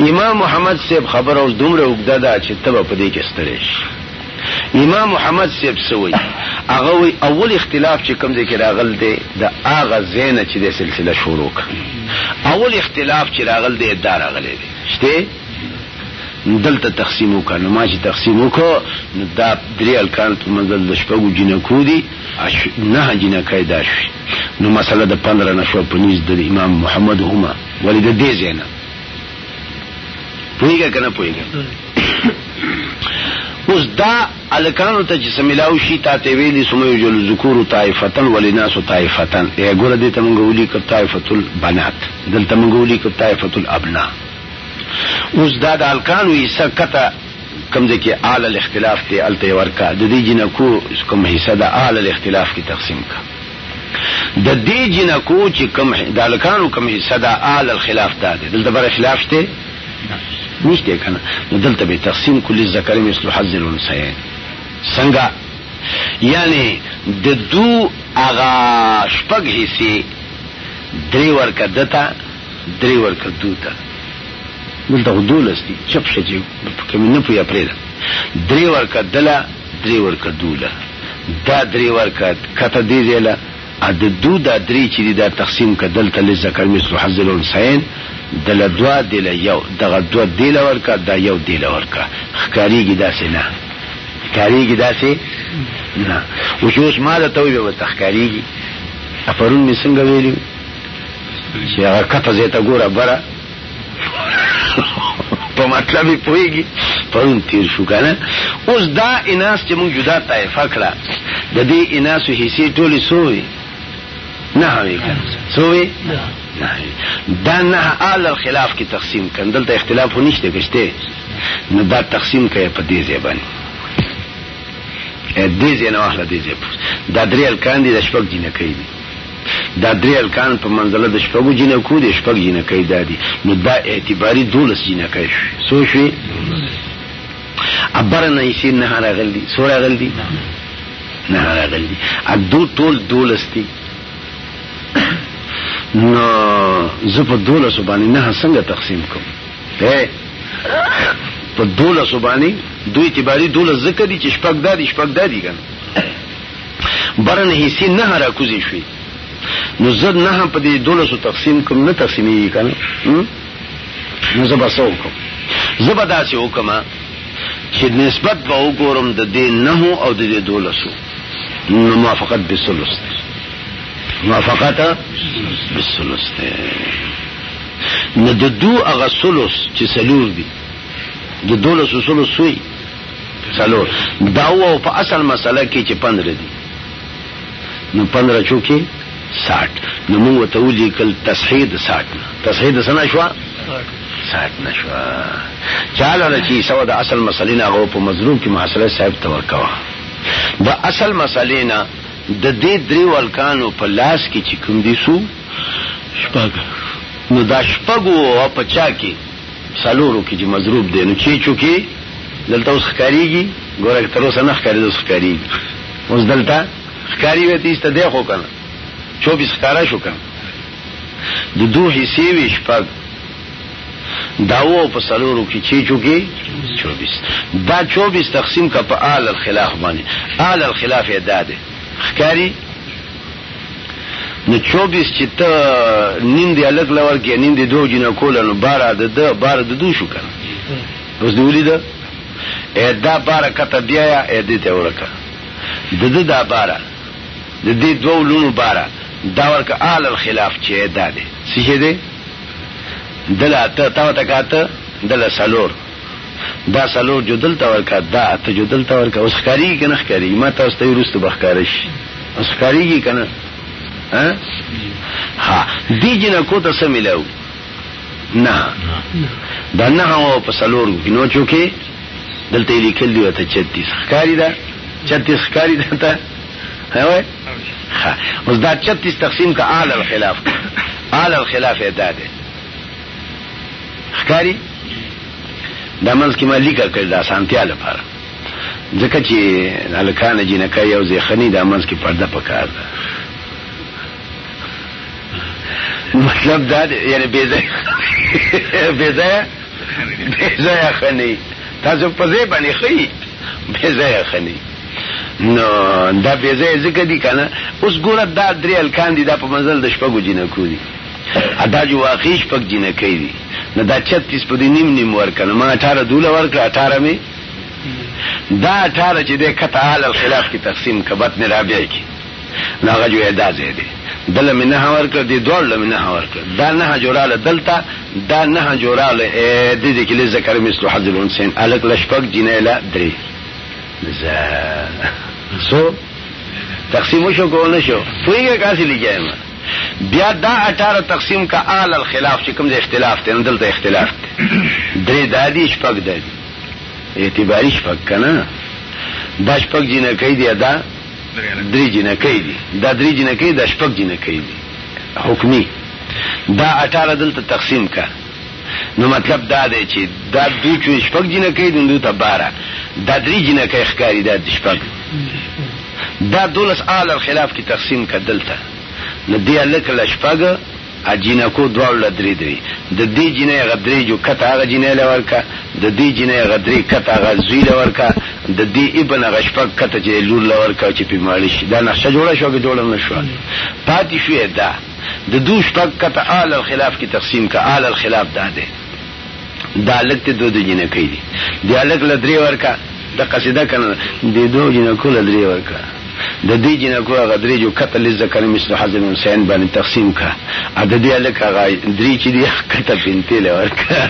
امام محمد صاحب خبره اوس دومره اوږده ده چې ته به په دې کې ستړی شي امام محمد صاحب څه وایي هغه وایي اول اختلاف چې کوم ځای کې راغل دی د هغه ځای نه چې د سلسله شروع کړ اول اختلاف چې راغل دی دا راغلی دی شته دلته تقسیم وکړ نو ما چې تقسیم وکړ نو دا درې الکان په منځل د شپږو جنکو دي نه جنکای دا شي نو مسله د 15 نشو په نيز د امام محمد هما ولی د دې زینا پویګه کنه پویګه اوس دا الکانو ته چې سملاو شي تا ته ویلي سمو جل ذکور طائفتن ولناس طائفتن ای ګور دې ته مونږ ولي ک طائفت البنات دلته مونږ ولي ک طائفت الابنا اوس دا د الکانو یې سکته کم دې کې اعلی الاختلاف ته الته ورکا د دې جنکو کوم حصہ د اعلی الاختلاف کې تقسیم کا د دې جنکو چې کوم د الکانو کوم حصہ دا آل الخلاف دا دی دلته بر خلاف شته نشته کنه نو دلته به تقسیم کلی ذکر مثل حظ الانثیین څنګه یعنی د دو اغا شپږ حصے درې ورکه دتا درې ورکه دوتا دلته دولس دي چپ شجیو په کوم نه پویا پرې ده درې ورکه دلا درې ورکه دوله دا درې ورکه کته دې ځای له د دو دا درې چې دي دا تقسیم که دلته للذکر مثل حظ الانثیین دله دوه دله یو دغه دوه دله ورکه دا یو دله ورکه ښکارېږي داسې نه ښکارېږي داسې نه و چې اوس ما درته وویل ورته ښکارېږي پرون مې څنګه ویلي چې هغه کته ځای ته ګوره بره په مطلب یې پوهېږي پرون تېر شو که نه اوس دا اناس چې موږ جدا طایفه کړه د دې اناسو حصې ټولې څو وې نهه وې که څو وې دا نهه آل الخلاف کې تقسیم کړه دلته اختلاف خو نشته که شته نو دا تقسیم کړی په دې ځای باندې دې ځای نه واخله دې ځای دا درې هلکان دي د شپږ جینکۍ دي دا درې الکان په منزله د شپږو جنکو دي شپږ جنکۍ دا دي نو دا اعتباري دولس جنکۍ شوې څو شوې ابره نه یې نه راغل دي څو راغل دي نه راغل دي دو ټول دولس دي نو زه په دولس باندې نه څنګه تقسیم کوم په دولس باندې دوی اعتباري دولس ذکر دي چې شپږ دادي شپږ دادي کنه برن حصي نه راکوزي شوي نو زه نه په دې دولسو تقسیم کوم نه تقسیمېږي کنه نو زه به څه وکړم زه به داسې وکړم چې نسبت به وګورم د دې نه او د دې دولسو نو موافقت به ثلث دی موافقت به ثلث دی نو د دو هغه ثلث چې څلور دي د دولسو ثلث وي څلور داو او په اصل مسله کې چې پندره دي نو پندره چوکې ساټ نو موږ ته ولیکل تصحیح د ساټ نه تصحیح د سنا شو ساټ نه شو چاله نه چې سو د اصل مسلې نه غو په مضروب کې محاصله صاحب ته ورکوا د اصل مسلې نه د دې درې ولکانو په لاس کې چې کوم دي سو شپږ نو دا شپږو او په چا کې څلورو کې چې مضروب دی نو چی چوکې دلته اوس ښکاریږي ګوره تر اوسه نه ښکاري اوس ښکاریږي اوس دلته ښکاری وي ته ایسته دی خو کنه چوبیس ښکارا شو کنه د دو حصے وی شپږ داو په سلورو کې چی چوکې 24 دا 24 تقسیم کا په آل الخلاف باندې آل الخلاف ادا ده ښکاری نو چوبیس چې ته نیم دی الګ لور کې نیم دی دوه جنو کول نو بار د د بار د دو شو کنه اوس دی ولید اې دا بار کته بیا یا اې دې ته ورکه د د دا بار د دې دوه لونو بار دا ورکه آل الخلاف چې دا دی څه دې دلا ته تا ته کاته دلا سلور دا سلور جدل تا ورکا دا اته جدل تا ورکا اوس ښکاریږي که نه ښکاریږي ما تاسو ته یې وروسته به ښکاره شي اوس ښکاریږي که نه ها دې جینکو ته څه میلاو نه دا نه هغه په سلور کې نو چوکې دلته یې لیکل دي ورته چتیس ښکاري ده چتیس ښکاري ده ته هوای اوس دا چتیس تقسیم که اعلی الخلاف اعلی الخلاف یې دا دی ښکاري دا منځ کې ما لیکه کړ د اسانتیا لپاره ځکه چې هلکان جنکه یو ځای خني دا منځ کې پرده پکار ده مطلب دا دی یعنی بې ځای بې ځای بې ځای خني تاسو په ځای باندې خي بې ځای خني نو دا بې ځای ځکه دي کنه اوس ګوره دا درې هلکان دي دا په منځل د شپږو جنکو دي ادا جو واقعی شپږ جنکۍ دي نو دا چتیس په دې نیم نیم ورکړه نو ما اټاره دوله ورکړه اټاره مې دا اټاره چې دی کته حال الخلاف کې تقسیم که بطن رابع کې نو هغه جو ادا ځای دی دله مې نهه ورکړه دې دواړو له مې نهه ورکړه دا نهه جوراله دلته دا نهه جوراله دې دې کې لږ ذکر مثلو حظ الانسین هلک له شپږ جینۍ له درې څو تقسیم وشو که ونه شو پوهېږې که هسې لیکلی یم بیا دا اټاره تقسیم کا آل الخلاف چې کوم ځای اختلاف دی نو دلته اختلاف دی درې دادی شپږ دادی اعتباری شپږ کنه دا شپږ جنکۍ دی دا درې جنکۍ دی دا درې جنکۍ دا شپږ جنکۍ دی حکمی دا اټاره دلته تقسیم کا نو مطلب دا دی چې دا دوی چې شپږ جنکۍ دي دوی ته باره دا درې جنکۍ ښکاري دا د شپږ دا دولس آل خلاف کې تقسیم که دلته نو دی هلک له شپږ جنکو دواړو له درې درې د دې جنۍ هغه درې جو کته هغه جنۍ له ورکه د دې جنۍ هغه درې کته هغه زوی له ورکه د دې ابن هغه شپږ کته چې لور له ورکه چې پې ماړه شي دا نقشه جوړه شوه که جوړه نه شوه پاتې شوې ده د دو شپږ کته اهل الخلاف کی تقسیم کا اهل الخلاف دا دی دا لک ته دو دو جنکی دی دی لک لدری ورکا دا قصیده کنه دی دو جنکو لدری ورکا د دې جنکو هغه درې جو قتل ذکر مثل حزم حسین باندې تقسیم کا ا د دې الک هغه درې چې دی قتل بنتې لور کا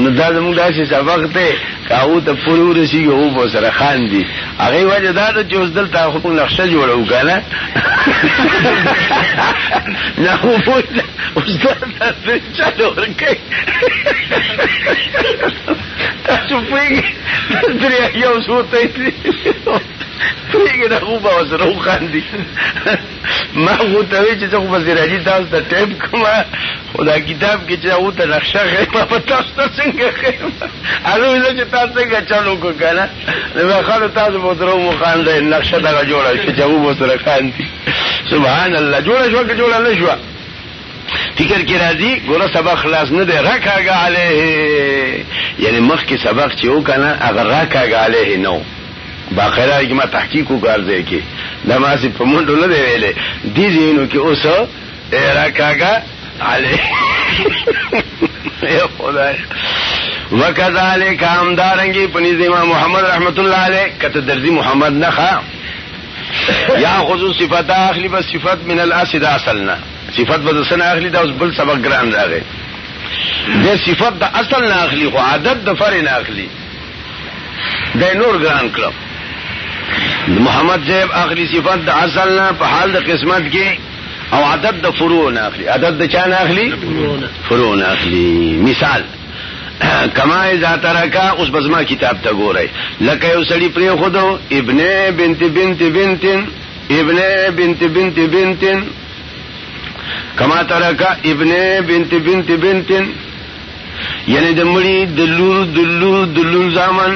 نو دا زموږ داسې سبق دی که هغو ته پورې ورسېږي هغو به سره خاندي هغې وجه دا ده چې اوس دلته خو موږ نقشه جوړوو که نه نه خو موږ اوس دلته چاله ورکوي تاسو پوهېږي درې یو څو ته یې پوهېږي نه خو به ورسره وخاندي ما خو ته وی چې څوک وزیر علي تاسو ته ټیپ کومه خو دا کتاب کې چې هغه ته نقشه غیبه په تاسو ته څنګه غیبه هغه زه چې تاسو څنګه چلو کو کنه نو خلک تاسو مو درو مو خان دې نقشه دا جوړه شي چې هغه مو سره خان دي سبحان الله جوړه شو کې جوړه نه شو فکر کې راځي ګوره سبق خلاص نه دی راکاګه عليه یعنی مخکې سبق چې وکنه هغه راکاګه عليه نو باقاعده هغې کې ما تحقیق وکړ هر ځای کې دا ما هسې په منډو نه دی ویلی دې ځایونو کې اوس ایرا کاکا علی یا خدای وکذالک همدارنګي پني زما محمد رحمت الله علیه کته درځي محمد نه ښا یا خذو صفات اخلي بس صفات من الاسد اصلنا صفات به سن اخلي دا اوس بل سبق ګران راغی د صفات د اصل نه اخلي خو عادت د فرع نه اخلي د نور ګران کړو محمد زیب اخلی صفت د اصل نه په حال د قسمت کې او عدد د فروع نه اخلي عدد د چا نه اخلي فروع نه اخلي مثال کما اذا ترکا اوس بزما کتاب ته ګورای لکه یو سړی پری خودو ابن بنت بنت بنت ابن بنت بنت بنت کما ترکا ابن بنت بنت بنت, بنت یعنی د مړي د لور د لور د لور زامن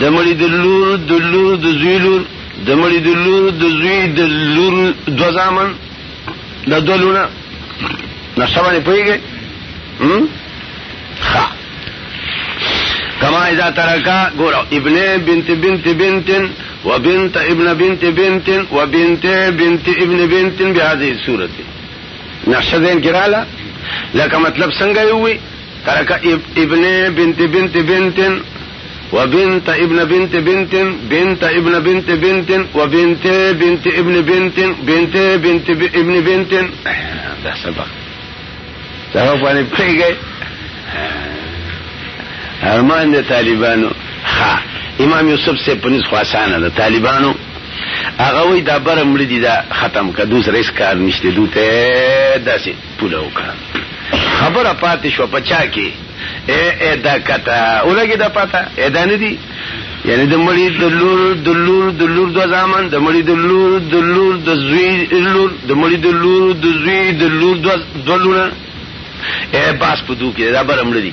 د مړي د لور د لور د زوی لور د مړي د لور د زوی د لور د زامن د دولونه نقشه باندې پوهیږي ها کما اذا ترکا ګور ابن بنت بنت بنت وبنت ابن بنت بنت وبنت بنت ابن بنت بهذه الصورت نقشه ذهن کې رااله لکه مطلب څنګه یو وي ترک ابن بنت بنت بنت وبنت ابن بنت بنت بنت ابن بنت بنت وبنت بنت ابن بنت بنت بنت ابن بنت دا سبق دا باندې پیګي ارمان د طالبانو ها امام یوسف سے پنځ خاصانه د طالبانو هغه وای دا بره مړه دي دا ختم که دوس رئیس کار نشته دو ته داسې پوله وکړه خبره پاتې شو په چا کې اے اے دا کته ولګي دا پاته اے دا نه دي یعنی د مړي د لور د لور د لور د زامن د مړي د لور د لور د زوی لور د مړي د لور د زوی د لور د لور اے باس په دوه کې دا بره مړه دي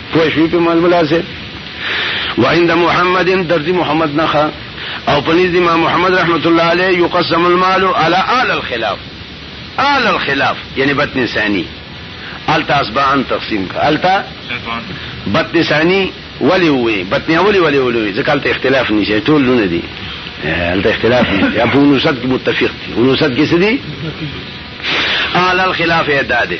پوه شوی په ململا سه وعند محمد درځي محمد نخا او پنځ دي ما محمد رحمت الله عليه يقسم المال على اعلى الخلاف اعلى الخلاف يعني بطن ثاني التا اسبان تقسیم کا التا بطن ثاني ولی وي بطن اولي ولی ولی ځکه التا اختلاف نشي ټول لونه دي التا اختلاف نشي ابو نصد متفق دي ونصد کې سدي اعلى الخلاف اعداد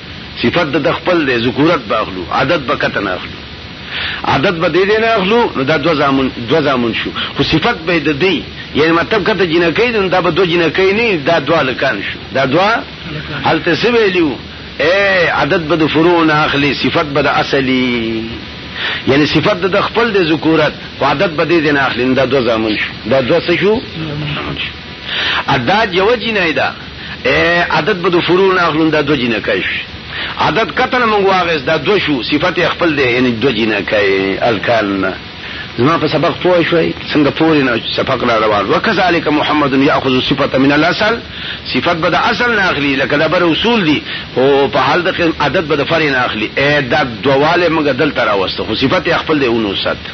صفت د ده خپل دی، ذکورت به اخلو، عدد به کته نه اخلو. عدد به دې دې نه اخلو، نو دا دوه زامن، دوه زامن شو، خو صفت به یې د دی، یعنې مطلب کته جینکۍ ده، نو دا به دوه جینکۍ نه وي، دا دوه هلکان شو، دا دوه هلکان. هلته څه ویلي وو؟ اې، عدد به د فروع نه اخلي، صفت به د اصل وي. یعنې صفت د ده خپل دی، ذکورت، خو عدد به دې دې نه اخلي، نو دا دوه زامن شو، دا دوه څه شو؟ زامن شو. عداد یوه جینۍ ده. عدد به د فروع نه اخلو دا دو جنکای شو عدد کتنه مونږ واغس دا دو شو صفت خپل دی یعنی دو جنکای الکان زما په سبق پوه شوي څنګه پوری نه سبق را روان وکذالک محمد یاخذ صفته من الاصل صفت به د اصل نه اخلي لکه دا بر اصول دي او په حال د عدد به د فرع نه اخلي اې دا دواله مګه دل تر اوسته خو صفت خپل دی اونو ست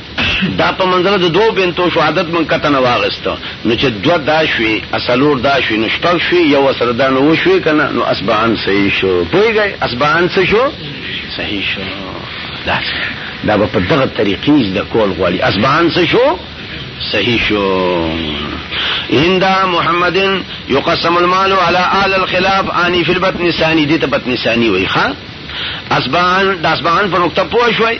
دا په منځله د دوو بنتو شو عادت من کته نه واغسته نو چې دوه دا شوي اصلور دا شوي نو شپږ شوي یو سره دا نو وشوي که نه نو اسبعان صحیح شو پوهېږئ اسبعان څه شو صحیح شو دا دا به په دغه طریقې زده کول غواړي اسبعان څه شو صحیح شو هندا محمد یقسم المال على اهل الخلاف اني في البطن ثاني دي ته بطن ثاني وي ها اسبان د اسبان په نقطه پوه شوي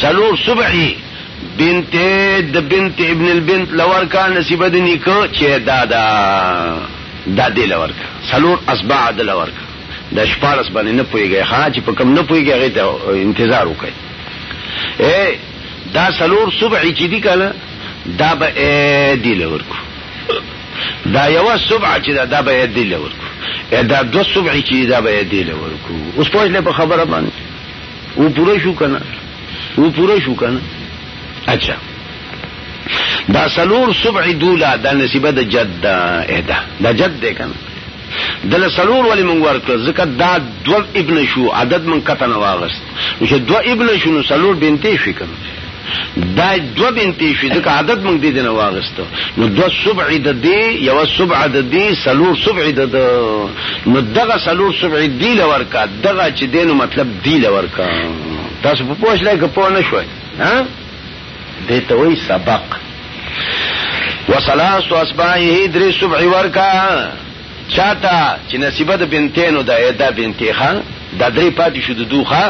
څلور سبعی بنت د بنت ابن البنت لور کا نصیب د نیکه چې دادا دادې لور کا څلور اسباع د لور کا د شپارس باندې نه پويږي ها چې په کم نه پويږي هغه ته انتظار وکړي اے دا سلور صبح چې دی کله دا به دی لور کو دا یو صبح چې دا دا به دی لور کو دا دو صبح چې دا به دی لور کو اوس په خبره باندې و پوره شو کنه و پوره شو کنه اچھا دا سلور سبع دولا دا نصیبه د جد اهدا دا جد ده کنه دل سلور ولی مونږ ورکړ ځکه دا دو ابن شو عدد مونږ کته نه واغست چې دو ابن شو نو سلور بنتې شي کنه دا دو بنتی شو ځکه عدد موږ دې نه واغستو نو دو سبع د دې یو سبع د دې سلور سبع د نو دغه سلور سبع دی لور کا دغه چې دینو مطلب دی لور کا تاسو په پوښ لای کپو نه شوي ها دې ته وای سبق وصلاص اصبعه درې سبع ورکا چاته چی نصیبه د بنتینو ده ای دا بنتی ښه دا دری پاتی شو د دو ښه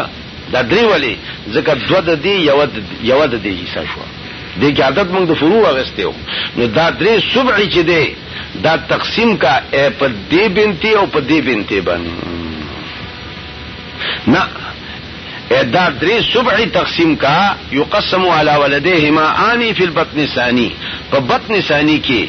دا دری ولی ځکه دو د دی یوه د یوه د دی حصه شو دی کی عدد موږ د فروع اغسته او نو دا دری سبعی چی دی دا تقسیم کا ای په دی بنتی او په دی بنتی باندې نه دا درې سبعي تقسیم کا یقسم علی ولدیهما انی فی البطن ثانی په بطن ثانی کې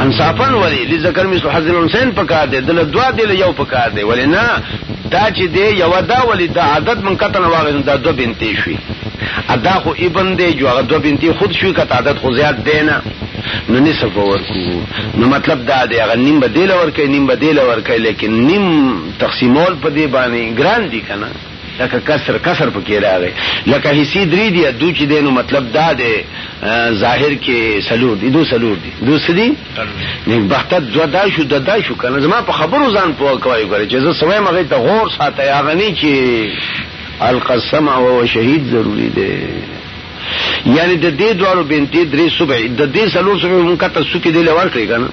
انصافن ولی لذکر مثل حظ الانثيين پکار دی دل دوا دی یو پکار دی ولی نه دا چې دی یو دا ولی دا عدد من کتن واغ دا دو بنتی شوی ادا خو ابن دی جو هغه دو بنتی خود شوی کته عدد خو زیات دی نه نو نصف ورکو نو مطلب دا دی هغه نیم بدیل ورکې نیم بدیل ورکې لیکن نیم تقسیمول په دی باندې ګران دی کنه لکه کسر کسر پکې راغی لکه حصي درې دي دو چې دینو مطلب دا دی ظاهر کې سلور دي دو سلور دي دو سدي نه بخت دو دا شو د دا شو کنه زما په خبرو ځان پوه کوي ګره چې زه سوي مغه ته غور ساته یا غني چې القسم او شهید ضروری دی یعنی د دې دوارو بنتي درې صبح د دې سلور صبح مونږه ته سکه دی لور کړی کنه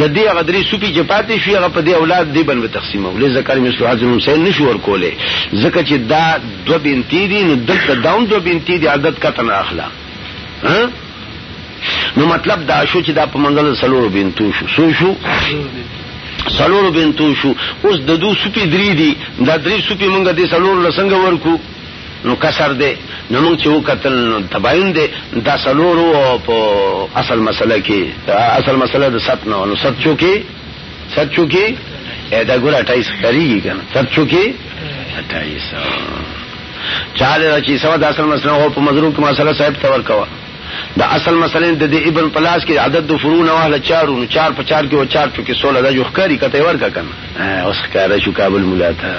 د دې هغه درې سپي چې پاتې شوي هغه په دې اولاد دې باندې تقسیمو لې ذکر مثل حضرت حسین نشو ورکولې ځکه چې دا دو بنتی دي نو دلته داون دو بنتی دي عدد کتن اخلا ها نو مطلب دا شو چې دا په منځل سلور بنتو شو سو شو سلور بنتو شو اوس د دو سپي درې دي دا درې سپي مونږ دې سلور لسنګ ورکو نو کسر دی نو موږ چې وکتل نو تباین دی دا څلور او په اصل مسله کې اصل مسله د ست نه نو ست چوکي ست چوکي دا ګور 28 خريږي کنه ست چوکي 28 چاله چې سوا د اصل مسله او په مضروب کې مسله صاحب تور کوا د اصل مسله د دې ابن پلاس کې عدد د فروع نه وهله چارو نو چار په چار کې او چار چوکي 16 د جو خکاری کته ورکا کنه اوس خکاره شو کابل مولا ته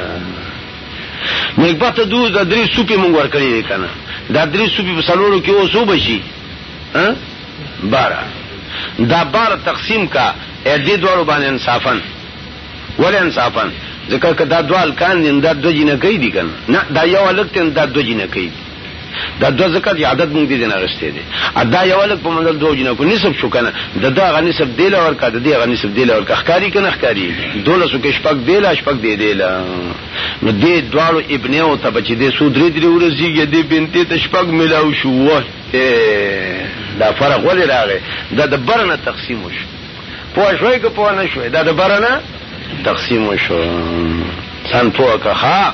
موږ پته دوه د درې سوپې موږ ورکړې دي کنه دا درې سوپې په سلورو کې اوس وبشي ها بارا دا بار تقسیم کا اې دې دوړو باندې انصافن ولې انصافن ځکه که دا دوال کان دي دا دوه جنې کوي دي کنه نه دا یو لکتن دا دوه جنې کوي دا دو ځکه دی عدد مونږ دې نه غشته دي ادا یو لک په منځل دوه جنہ کو نسب شو کنه د دا غ نسب دی لور کا د دې غ نسب دی لور کا ښکاری کنه ښکاری دوله سو کې شپک دی لا شپک دی دی لا نو دې دوالو ابن او ته بچی دې سو درې درې ورځي کې دې بنتې ته شپک ملاو شو وه دا فرق ولې راغی دا د برنه تقسیم وشو پوه شوي که پوه نه شوي دا د برنه تقسیم وشو ځان پوه که ها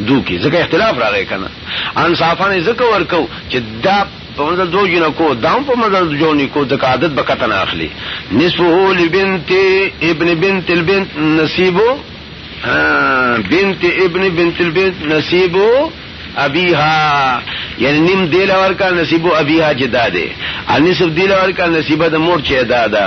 دو کې ځکه اختلاف راغی کنه ان صافانه ځکه ورکو چې دا په منځ دوه جنو کو دام په منځ دوه جنو کو د عادت بکته نه اخلي نسوه لبنت ابن بنت البنت نصيبو بنت ابن بنت البنت نصيبو ابيها یعنی نیم دیل اور کا نصیب ابيها جدا ده ان نصیب دیل اور کا نصیب د مور چه دادا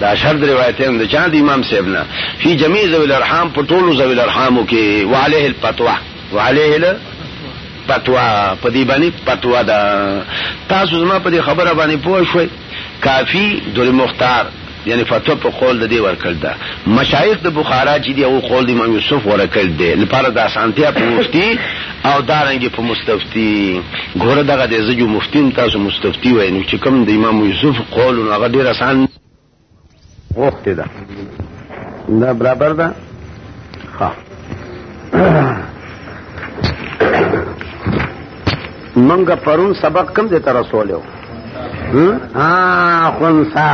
دا شرط روایتین د چا د امام صاحب نه فی جميع ذوی الارحام په ټولو ذوی الارحامو کې وعليه الفتوا وعليه له فتوا په دې باندې فتوا ده تاسو زما په دې خبره باندې پوه شئ کافی در مختار یعنی فتوا په قول د دې ورکړ دا مشایخ د بخارا چې دی او قول د امام یوسف ورکړ دی لپاره د اسانتیا په مفتی او دارنګه په مستفتی ګوره دغه د زجو مفتیم تاسو مستفتی وای نو چې کوم د امام یوسف قول نو هغه ډیر آسان وخت ده دا برابر ده ها منګه پرون سبق کم دې تر رسولیو ها خنسا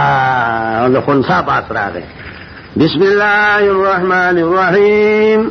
د خنسا باس راغی بسم الله الرحمن الرحیم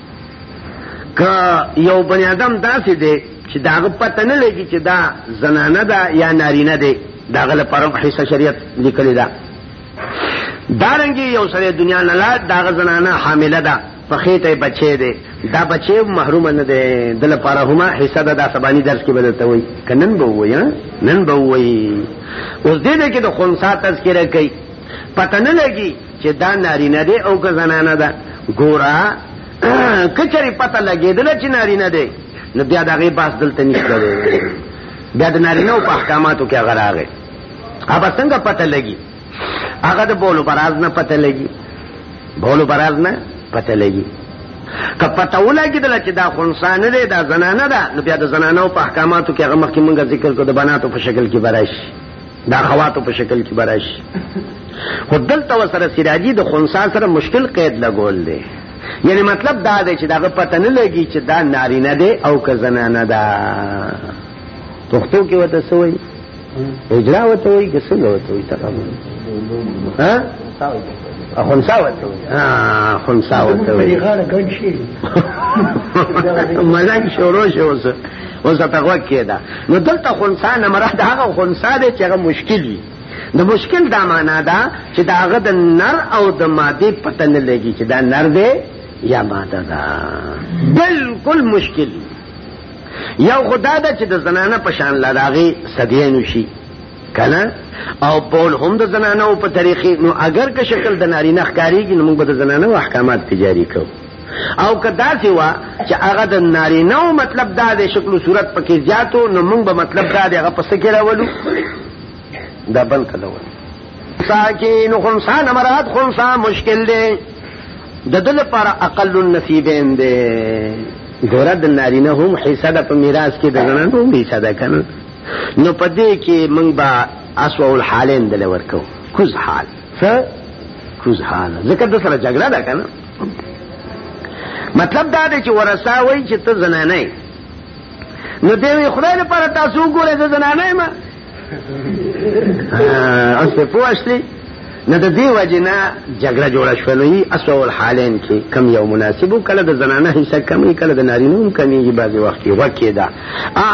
که یو بنی آدم داسې دی چې دا هغه پته نه لګي چې دا زنانه ده یا نارینه دی دا هغه لپاره حصه شریعت لیکلې ده دارنګي یو سره دنیا نه لا دا هغه زنانه حامله ده په خېټه بچې دی دا بچې محروم نه دی د لپاره هما حصہ ده دا سبانی درس کې بدلته وي کنن به وي نن به وي اوس دې دې کې د خنثا تذکرہ کوي پته نه لګي چې دا نارینه دی او که زنانه ده ګورا کچری پته لګېدل چې نارینه دی نو بیا دغه باس دلته نشته دی بیا د نارینه په احکاماتو کې هغه راغی هغه څنګه پته لګي هغه د بولو براز نه پته لګي بولو براز نه پته لګي که پته ولګېدله چې دا خنسا نه دی دا زنانه ده نو بیا د زنانو په احکاماتو کې هغه مخکې مونږ ذکر کړو د بناتو په شکل کې به راشي دا خواتو په شکل کې براش خو دلته وسره سراجی د خنسا سره مشکل قید لګول دی یعنی مطلب دا دی چې داغه پته نه لګي چې دا نارینه دی او که زنانه ده پښتو کې وته سوې اجرا وته وي که څنګه وته وي تقابل ها خنسا وته وي ها خنسا وته وي مزه شروع شو اوس دا تغوا کېدا نو دلته خنسا نه مراد هغه خنسا دی چې هغه مشکل وي د مشکل دا معنا ده چې دا هغه د نر او د ماده پته نه لګي چې دا نر دی یا ماده ده بالکل مشکل یو خدا ده چې د زنانه په شان لراغي سدین شي کنه او بول هم د زنانه په طریقې نو اگر که شکل د نارینه ښکاریږي نو موږ به د زنانه احکامات تجاری کوو او که داسې وه چې هغه د نارینه و مطلب دا دی شکل و صورت پکې زیات و نو موږ به مطلب دا دی هغه په څه کې راولو دا بل کله ولو خنسا کې نو خنسا نه مراد خنسا مشکل دی د ده لپاره اقل النصیبین دی ګوره د نارینه هم حصه ده په میراث کې د زنانو هم حصه ده که نه نو په دې کې موږ به اسوأ الحالین دله ورکو کوز حال څه کوز حال ځکه د سره جګړه ده که نه مطلب دا دی چې ورثه وایي چې ته زنانه یې نو دی وی خدای لپاره تاسو وګورئ زه زنانه یم اوس په پوه شئ نه د دې وجه نه جګړه جوړه شوه نو یې اسوه الحالین کې کم یو مناسب کله د زنانه حصه کمې کله د نارینه هم کمېږي بعضې وخت کې وکې ده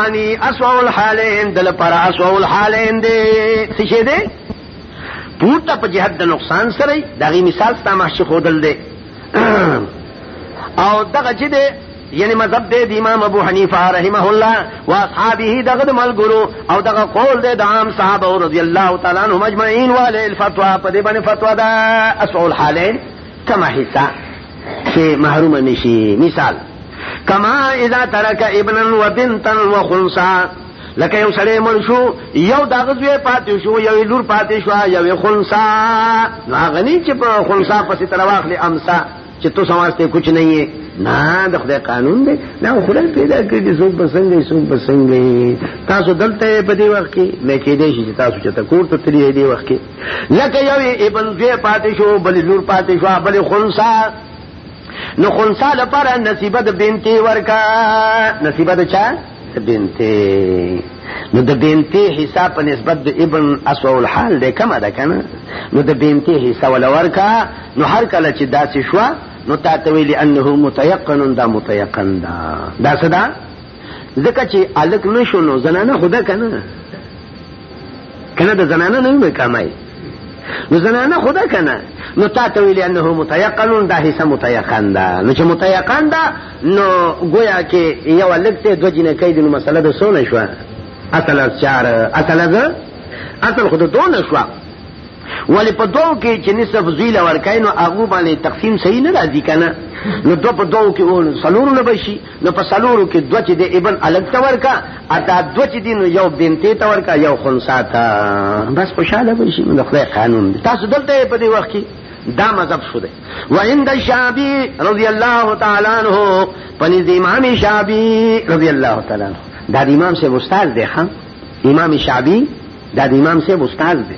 اني اسوه الحالین د لپاره اسوه الحالین دی څه شی دی پورته په جهت د نقصان سره دغه مثال ستا محشي خودل دی او دغه چې دی یعنی مذهب دې د امام ابو حنیفه رحمه الله او اصحابہ دغه د ملګرو او دغه قول دې د عام صحابه رضی الله تعالی عنهم اجمعین والے الفتوا په دې باندې فتوا ده اسعول حالین کما حصہ چې محروم نشي مثال کما اذا ترک ابنا وبنتا وخنثا لکه یو سړی مړ شو یو داغه زوی پاتې شو یو لور پاتې شو یو خلصا نو هغه نه چې په خلصا پسې تر واخلې امسا چې تو سماسته کچھ نه یې نه د خدای قانون دی نه خدای پیدا کړی چې څوک بسنګي څوک بسنګي تاسو دلته په دې وخت کې مې کې دې چې تاسو چې تکور ته تلې دې وخت کې لکه یو ابن زوی پاتې شو بل لور پاتې شو بل خلصا نو خلصا لپاره نصیبه د بنتي ورکا نصیبه د چا بنته نو د بنته حساب په نسبت د ابن اسو الحال ده کم ده کنه نو د بنته حساب ولا ورکا نو هر کله چې داسې شو نو تا ته ویل انه متيقن دا متيقن دا دا صدا ځکه چې الک نشو نو زنانه خدا کنه کنه د زنانه نه وي کمای نو زنانه خدا کنه نو تا ته ویل انه متيقن دا حصہ متيقن دا نو چې متيقن دا نو گویا کې یو لګته دو جنې کې د مسله د سونه شو اصل از چار اصل از اصل خود دو نه شو ولی په دوو کې چې نصف زیل ورکای نو هغه باندې تقسیم صحیح نه راځي کنه نو دو په دوو کې ول سلور نه بشي نو په سلورو کې دوه چې د ابن الګ ته ورکا ادا دوه چې دین یو بنتې ته ورکا یو خنسا ته بس خوشاله به شي نو خدای قانون دی تاسو دلته په دې وخت کې دا مذهب شو دی و عند الشعبي رضی الله تعالی عنہ پنځ امام شعبي رضی الله تعالی عنہ دا د امام سے استاد دی ها امام شعبي دا د امام سے استاد دی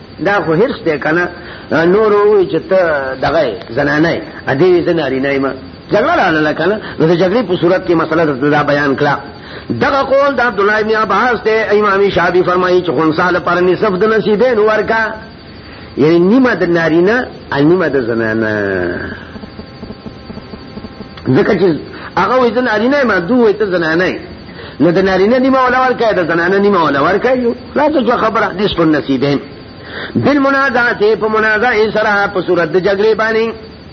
دا خو هرڅ دی کنه نور وی چې ته دغه زنانه ا دې زناری نه ما جګړه لاله کنه نو د جګړې په صورت کې مسله دا بیان کړه دغه قول د عبد الله ابن عباس ته امام شافعي فرمایي چې خنساله پر نسب د نصیبین ورکا یعنی نیمه د نارینه نیمه د زنانه ځکه چې هغه وې ځن ارینه ما دوه وې ته زنانه نو د نارینه نیمه ولا ورکه د زنانه نیمه ولا ورکه یو لا ته خبره حدیث پر نصیبین بالمنازعات په منازعه سره په صورت د جګړې باندې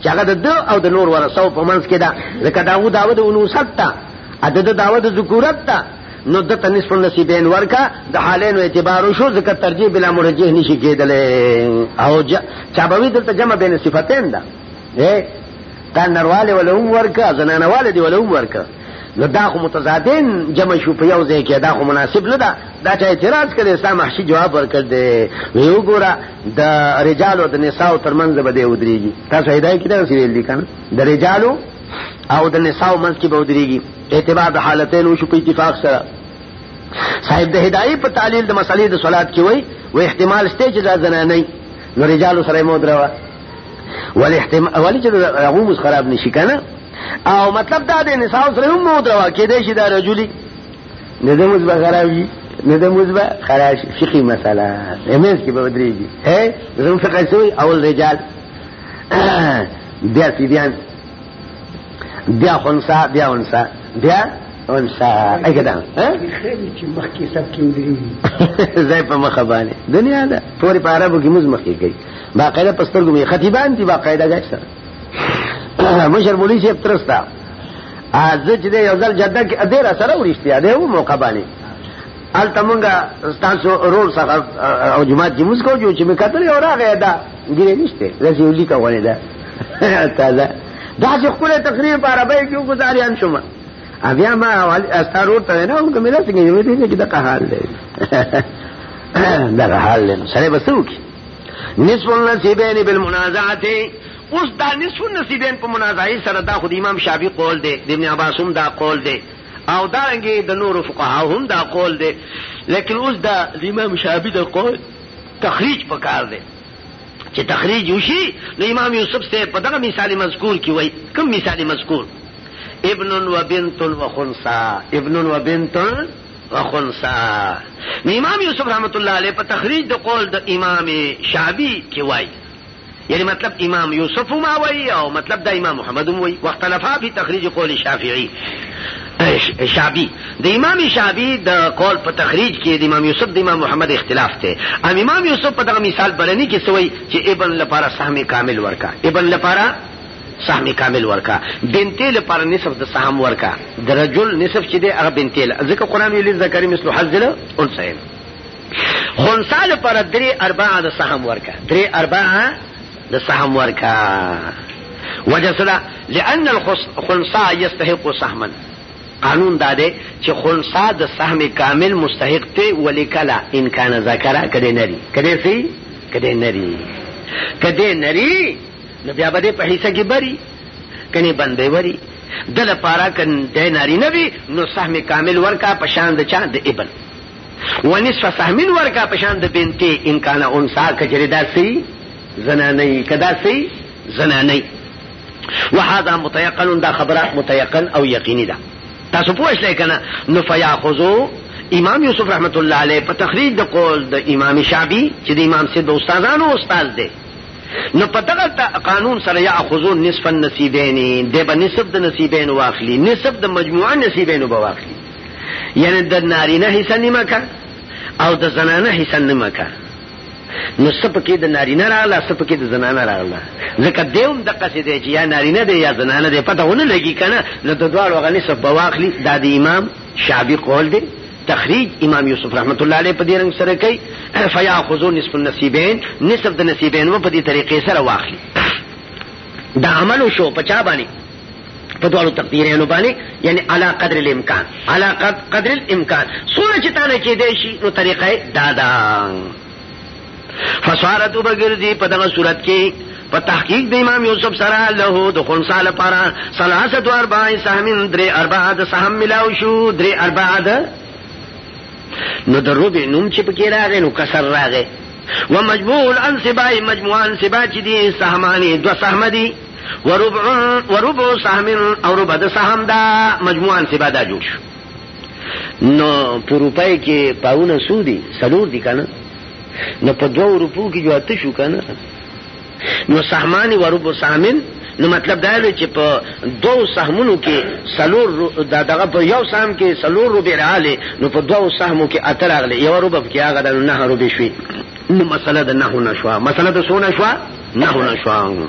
چې هغه د او د نور ورسو په منځ کې دا ځکه داو داو د انوسط ته عدد داو د ذکورت ته نو د تنس په نصیبین ورکا د حالین او اعتبار شو ځکه ترجیح بلا مرجح نشي کېدلې او چا به وی دلته جمع بین صفاتین ده اے دا نرواله ولا هم ورکا زنانه واله دی ولا هم ورکا نو دا خو متضادین جمع شو په یو ځای کې دا خو مناسب نه ده دا چې اعتراض کړي اسلام محشي جواب ورکړ دی یو ګوره د رجال او د نساو ترمنځ به دی ودرېږي تاسو هدايه کې دا ویل دي کنه د رجالو او د نساو منځ کې به ودرېږي اعتبار د حالتین وشو په اتفاق سره صاحب د هدايه په تعلیل د مسلې د صلات کې وای و احتمال شته چې دا زنانه نو رجال سره مو دروا ولی احتمال ولی چې هغه مز خراب نشي کنه او مطلب دا دی نساء سره هم مو دروا کې دی چې دا رجلی نه دې مز خراب وي نه دې مز خراب شي فقہی مسله امز کې به ودرېږي هه زموږ فقہ سوی اول رجال بیا سیدیان بیا خنسا بیا انسا بیا انسا اګه دا چې مخکې سب کې ودرېږي زه په مخه باندې دنیا دا پوری په عربو کې مز مخکې کوي باقاعده پستر ګمې خطیبان دي باقاعده ځای سره مشر بولی شي ترستا از چې د یو ځل جده کې ډیر سره ورشتیا دی و موقع باندې ال تمنګا تاسو رول سره او جماعت کې موږ کوو چې مکتل یو راغی دا ګری نشته زه یو لیکه ونه ده تازه دا چې خپل تقریر په عربی کې وګزاریان شوم بیا ما استارور ته نه هم کومه څنګه یو دې کې د قهال دی دا حال له سره بسوک نصف النصیبین بالمنازعه اوس دا نصف النصیبین په منازعه سره دا خود امام شافعی قول دی د ابن عباس هم دا قول دی او دا رنګي د نور فقها هم دا قول دی لیکن اوس دا د امام شافعی د قول تخریج پکار دی چې تخریج وشي نو امام یوسف سے په دغه مثال مذکور کی وای کوم مثال مذکور ابن و بنت و خنسا ابن و بنت وخنسا نو امام یوسف رحمت الله علیه په تخریج د قول د امام شعبی کې وای یعنی مطلب امام یوسف ما وای او مطلب د امام محمد وای واختلافا فی تخریج قول شافعی شعبی د امام شعبی د قول په تخریج کې د امام یوسف د امام محمد اختلاف ته ام امام یوسف په دغه مثال برنی کې سوی چې ابن لپاره سهم کامل ورکا ابن لپاره سهم کامل ورکا بنتې لپاره نصف د سهم ورکا د رجل نصف چې دی هغه بنتې له ځکه قران ویلي ذکر مثل حظ له انثیین خنثا لپاره درې اربعه د سهم ورکا درې اربعه د سهم ورکا وجه سره لأن الخنثا يستحق سهما قانون دا دی چې خنثا د سهم کامل مستحق ته ولیکلا ان کان ذکر کده نری کده سی کده نری کده نری نو بیا به دې په حصه کې بری کني بندې وری د لپاره کن د ناری نه وي نو سهم کامل ورکا پشان د چا د ابن ونصف سهم ورکا پشان د بنتي ان کان انسا کجری داسي زنانه کدا سي زنانه وهذا متيقن دا خبره متيقن او یقینی ده تاسو پوه شئ کنه نو فیاخذو امام یوسف رحمت الله علیه په تخریج د قول د امام شعبی چې د امام سید استادانو استاد دی نو په دغه قانون سره یاخذون نصف النصیبین دی به نصف د نصیبین واخلي نصف د مجموعه نصیبین به واخلي یعنی د نارینه حصہ نیمه کا او د زنانه حصہ نیمه کا نو سپکې د نارینه راغله سپکې د زنانه راغله ځکه دیوم د قصې دی چې یا نارینه دی یا زنانه دی پته ونه لګي کنه نو د دواړو غني سب واخلي دا د امام شعبي قول دی تخریج امام یوسف رحمت الله علیه په دې رنګ سره کوي فیاخذو نصف النصیبین نصف د نصیبین و په دې طریقې سره واخلي دا عمل شو په چا باندې په دوړو تقدیرینو باندې یعنی علا قدر الامکان علا قدر الامکان سورج ته نه کې دی شي نو طریقې دادا فصارت وبګرځي په دغه صورت کې په تحقیق د امام یوسف سره له د خنسا لپاره ثلاثه دو اربع سهم درې اربع د سهم ملاو شو درې اربع د نو د ربع نوم چې پکې راغی نو کسر راغی و مجموع الانصبای مجموعه انصبا چې دي سهمانی دو سهم دي وربع وربع سهم او ربع د سهم دا مجموعه انصبا دا جوړ شو نو په روپای کې پاونه سو دي سلور دي کنه نو په دوه روپو کې جو اته شو کنه نو سهمان و ربع سهمن نو مطلب دا دی چې په دوه سهمونو کې سلور دا دغه په یو سهم کې سلور ربع رااله نو په دوه سهمو کې اته راغله یو ربع کې هغه د نه ربع شوی نو مسله د نه نه شو مسله د سونه شو نه نه شو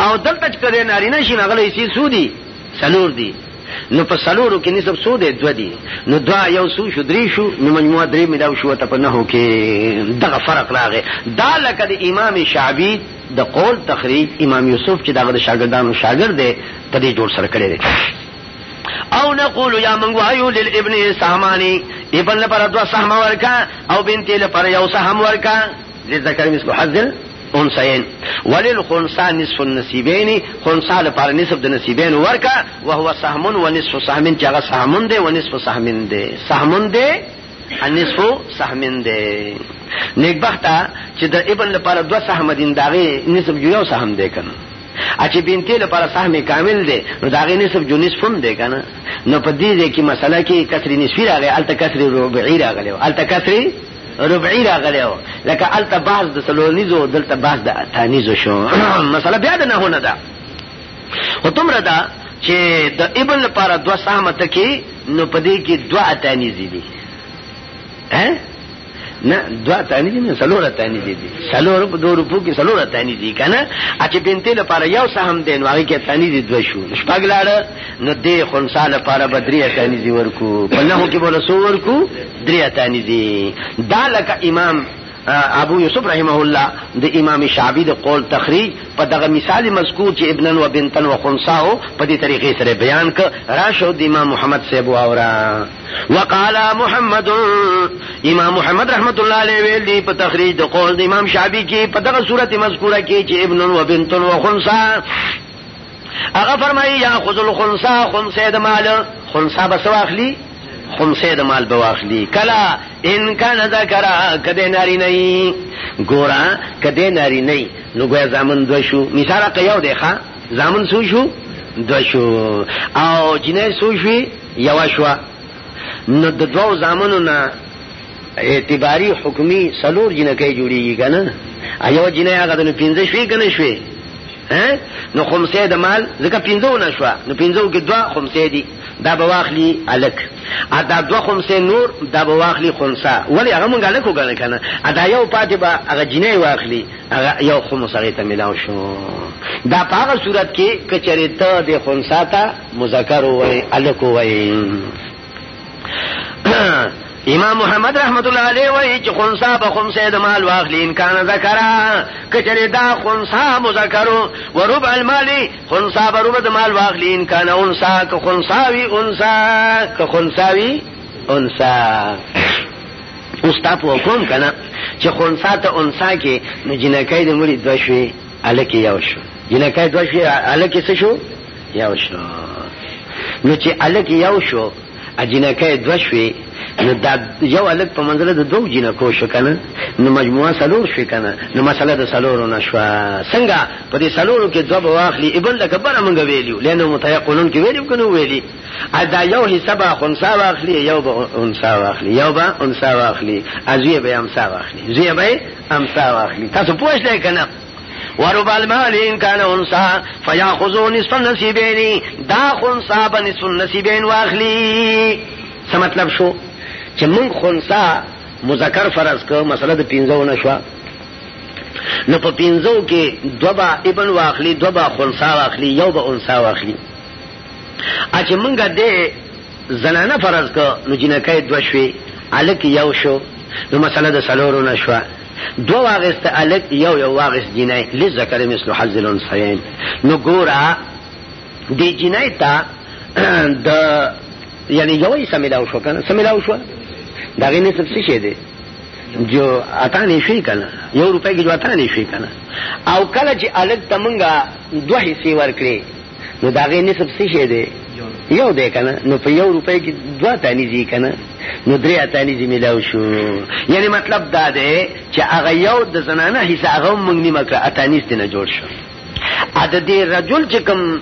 او دلته چې کله نارینه شي هغه لې سي سودي سلور دي نو په سلورو کې نسب سو دی دو دی نو دوا یو سو شو درې شو نو مجموعه درې ملاو شو ته په نهو کې دغه فرق راغی دا لکه د امام شعبی د قول تخریج امام یوسف چې دغه شاګردانو شاګرد دی په دې جوړ سره کړی دی او نقول یا من وایو للابن سامانی ابن لپاره دوا سهم ورکا او بنت لپاره یو سهم ورکا لذکر مثل حذر انسین ولل خنسا نصف النصیبین خنسا لپاره نصف د نصیبین ورکا وهو سهم و نصف سهم چې هغه سهم دی و نصف سهم دی سهم دی نصف سهم دی نیکبخته چې د ابن لپاره دو سهم دین داغه نصف یو سهم دی کنه اچې بنتي لپاره سهم کامل دی نو داغه نصف جو نصف هم دی کنه نو په دې کې مسله کې کثرې نصفی راغی الته کثرې ربعی راغلی الته کثرې ربعی راغلی و لکه هلته بحث د څلورنیزو دلته بحث د اتانیزو شو مسله بیا د نحو نه ده خو دومره ده چې د ابن لپاره دوه سهمه تکي نو په دې کې دوه اتانیزې دي نه دوا تانی دي نه سلور تانی دي سلور په دوه روپو کې سلور تانی دي کنه اچ بنتې لپاره یو سهم دین واغې کې تانی دي دوه شو شپږ لاړ نو دې خنسا لپاره بدري تانی دي ورکو په نهو کې بوله سو ورکو درې اتانی دي دا لکه امام ابو یوسف رحمه الله د امام شعبی د قول تخریج په دغه مثال مذکور چې ابنن و بنتن و خنساو په دې طریقې سره بیان ک راشو د امام محمد صاحب اورا وقال محمد امام محمد رحمت الله علیه ویل دی په تخریج د قول د امام شعبی کې په دغه صورت مذکوره کې چې ابنن و بنتن و خنسا هغه فرمایي یا خذ الخنسا خمسه د مال خنسا بس واخلي خمسه د مال به واخلي کلا ان کان ذکر کده ناری نه ګورا کده ناری نه نو ګویا زامن دو شو مثال قیاو دی ښا زامن سو شو دو شو او جنې سو شو یو شو نو د دوو زامنو نه اعتباری حکمی سلور جنکی جوړیږي کنه ایو جنې هغه د 15 شوي کنه شوي نو خمسه د مال ځکه پینځو نشو نو پینځو کې دوا خمسه دي دا به واخلي الک ا دا دوا خمسه نور دا به واخلي خنسا ولی هغه مونږ الک وګڼل کنه ا دا یو پاتې به هغه جنې واخلي هغه یو خمسه غي ته ملاو شو دا په هغه صورت کې کچریته د خنسا ته مذکر وای الک وای امام محمد رحمت الله علیه وایي چې خنسا به خمسه د مال واخلي ان کان ذکرا کچره دا خنسا مذکرو و ربع المال خنسا به ربع د مال واخلي ان کان انسا که خنساوی انسا که خنساوی انسا اوس تاسو وکوم کنه چې خنسا ته انسا کې نو جنکای د مړي دوه شوي الکه یو شو جنکای دوه شوي الکه څه شو یو شو نو چې الک یو شو اجینکه دو شوې نو دا یو الک په منځله د دوو جینکو شو کنه نو مجموعه سلور شو کنه نو مسله د سلورو نشوه څنګه په دې سلورو کې دوه بواخلی ابن لکه بر موږ ویلیو لنه متيقنون کې ویلیو کنه ویلی دا یو حساب خنسا واخلی یو به انسا واخلی یو به انسا واخلی ازیه به امسا واخلی زیه به امسا واخلی تاسو پوښتنه کنه ورب المال ان كان انسا فياخذو نصف النصيبين دا خنسا بنصف النصيبين واخلي څه مطلب شو چې موږ خنسا مذکر فرض کو مسله د پینځو نشو نو په پینځو کې دوبا ابن واخلي دوبا خنسا واخلي یو به انسا واخلي اچ موږ دې زنانه فرض کو نو جنکې دوشوي الک یو شو نو مسله د سلورو نشو دو واغست الک یو یو واغست جنای لذکر مثل حظ الانثیین نو ګورا دی جنای تا د یعنی یو یې سملاو شو کنه سملاو شو دا غینه څه څه شه دی جو اتا نه شي کنه یو روپۍ کې جو اتا نه شي کنه او کله چې الک تمنګا دوه حصے ورکړي نو دا غي نسب څه شي دی یو دی کنه نو په یو روپۍ کې دوا تانی دی کنه نو درې اتانی دی ملاو شو یعنی مطلب دا دی چې هغه یو د زنانه حصہ هغه مونږ نیمه کړه اتانی ست نه جوړ شو ا د دې رجل چې کوم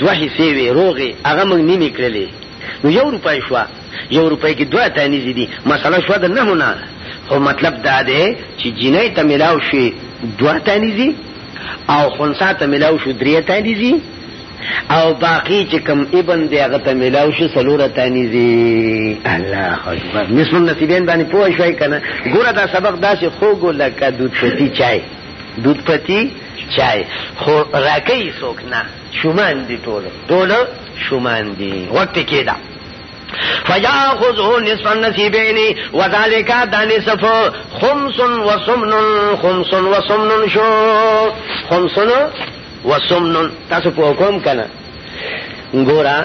دوه حصے وی روغي هغه مونږ نیمه کړلې نو یو روپۍ شو یو روپۍ کې دوا تانی دی مسله شو د نه نه خو مطلب دا دی چې جنې ته ملاو شي دوا تانی دی او خنسا ته ملاو شو درې تانیزي او باقی چې کوم ابن دی هغه ته ملاو شو څلور تانیزي الله اکبر مثل نصیبین باندې پوه شوي کنه ګوره دا سبق داسې خوږ لکه دود پتی چای دود پتی چای خو راکې څوک نه شومان دي ټول ټول شومان دي وخت کې دا فیاخذه نصف النصیبین وذالک دانصف خمس وسمن خمس وسمن شو خمس وسمن تاسو په کوم کنه ګورا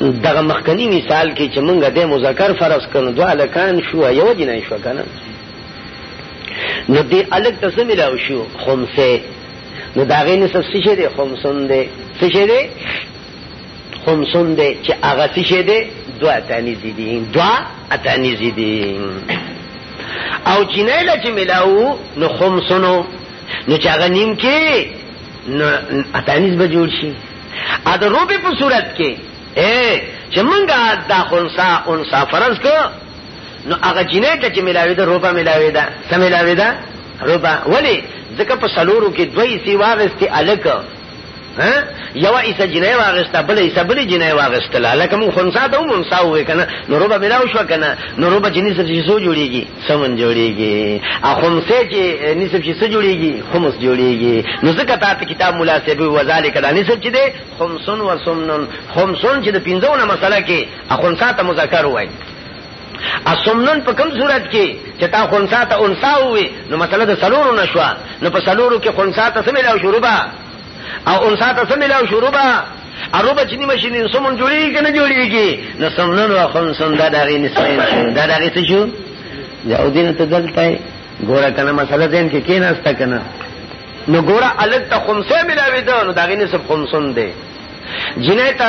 دغه مخکنی مثال کې چې مونږ د مذکر فرض کړو دوه لکان شو یو جنای شو کنه نو دې الګ تاسو ملاو شو خمسه نو داغه نصف څه شه دي خمسون دي څه شه دي خمسون دی چې هغه څه شي دی دو اتانیزی دی دو اتانیزی دی او جنای لا چې ملاو نو خمسونو نو چې هغه نیم کې نو اتانیز به جوړ شي ا د روبه په صورت کې اے چې مونږه دا خنسا انسا فرض کو نو هغه جنای ته چې ملاوي ده روبه ملاوي ده سم ملاوي ده روبه ولی ځکه په سلورو کې دوی سی واغستی الک ها یو ایسه جنې واغسته بل ایسه بل جنې واغستله لکه مون خنسا ته مون ساو وکنه نو روبه ملاو شو کنه نو روبه جنې سره چې سو جوړیږي سمون جوړیږي ا خمسه چې نسب چې سو جوړیږي خمس جوړیږي نو ځکه تا ته کتاب مولا سیبی وذالک دا نسب چې ده خمسون و سمنون خمسون چې د 15 نه مسله کې ا خنسا ته مذکر وایي اسمنون په کوم صورت کې چې تا خنسا ته انسا وي نو مسله د سلورو نشوا نو په سلورو کې خنسا ته سمې لاو شروبا او انسا ته سمې لاو شروبا اروبا چې نیمه شي نو سمون جوړیږي نه جوړیږي نو سمنون او خنسون دا دغه نسبین شو دا دغه څه شو یو دین ته دلته ګوره کنه مسله دین کې کیناسته کنه نو ګوره الګ ته خمسه ملاوي ده نو دغه نسب خمسون ده جنې ته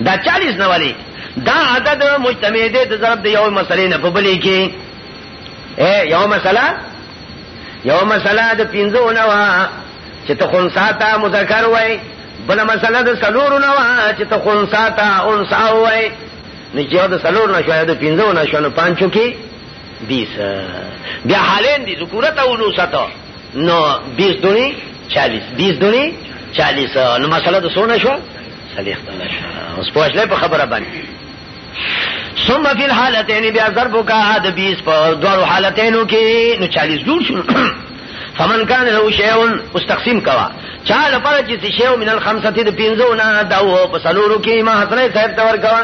دا 40 نه ولی دا عدد مجتمع دی د ضرب د یو مسلې نه په بلې کې اے یو مسله یو مسله د پینځو نه وا چې ته خنسا ته مذکر وای بل مسله د سلور نه وا چې ته خنسا ته انسا وای نه چې د سلور نه شوی د پینځو نه شونه پانچو کې 20 بیا حالین دي ذکورت او لوسته نو 20 دونی 40 20 دونی 40 نو مسله د سونه شو صلیخ ته شه اوس پوښلې په خبره باندې ثم فی الحالتین بیا ضرب کا عاد 20 په دوه حالتینو کې نو 40 جوړ شو فمن کان له شیون اوس تقسیم کوا چا لپاره چې شیو من الخمسه د پینځو نه دا و په سلورو کې ما حضرت صاحب تور کوا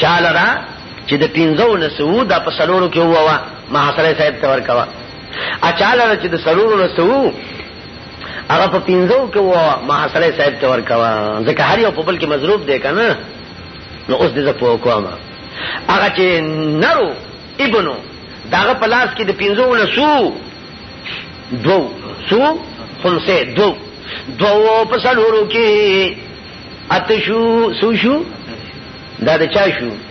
چا لرا چې د پینځو نه سو دا په سلورو کې ووا ما حضرت صاحب تور کوا اچاله چې د سلورو نه سو هغه په پینځو کې و ما سره صاحب ته ورکوا ځکه هر یو په بل کې مضروب دی کنه نو اوس دې زه په کوم هغه چې نرو ابنو داغه پلاس کې د پینځو لسو دو سو خمسه دو دو په سلورو کې اتشو سوشو دا د چا شو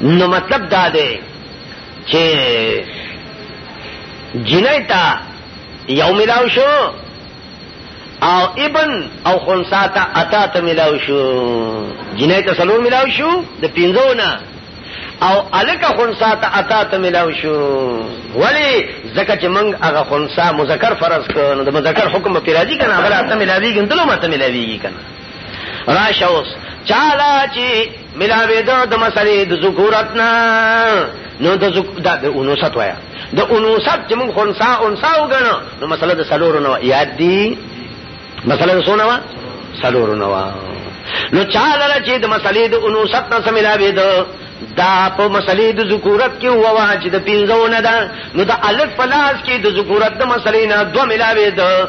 نو مطلب دا دی چې جنۍ ته یو ملاو شو او ابن او خنسا ته اتا ته ملاو شو جنۍ ته سلور ملاو شو د پینځو نه او الک خنسا ته اتا ته ملاو شو ولی زکه چې موږ هغه خنسا مذکر فرض کړو نو د مذکر حکم په راځي کنه هغه ته ملاویږي نو ته ملاویږي کنه راشه اوس چاله چې ملاوي ده د مسلې د ذکورت نه نو د ذک د انوثت وایا د انوثت چې موږ خنسا انسا وګڼو نو مسله د سلور نو یاد دی مسله د سونه وا سلور نو وا نو چاله چې د مسلې د انوثت نه سملاوي ده دا په مسلې د ذکورت کې هو واجب د پینځو نه ده نو د الف پلاس کې د ذکورت د مسلې نه دوه ملاوي ده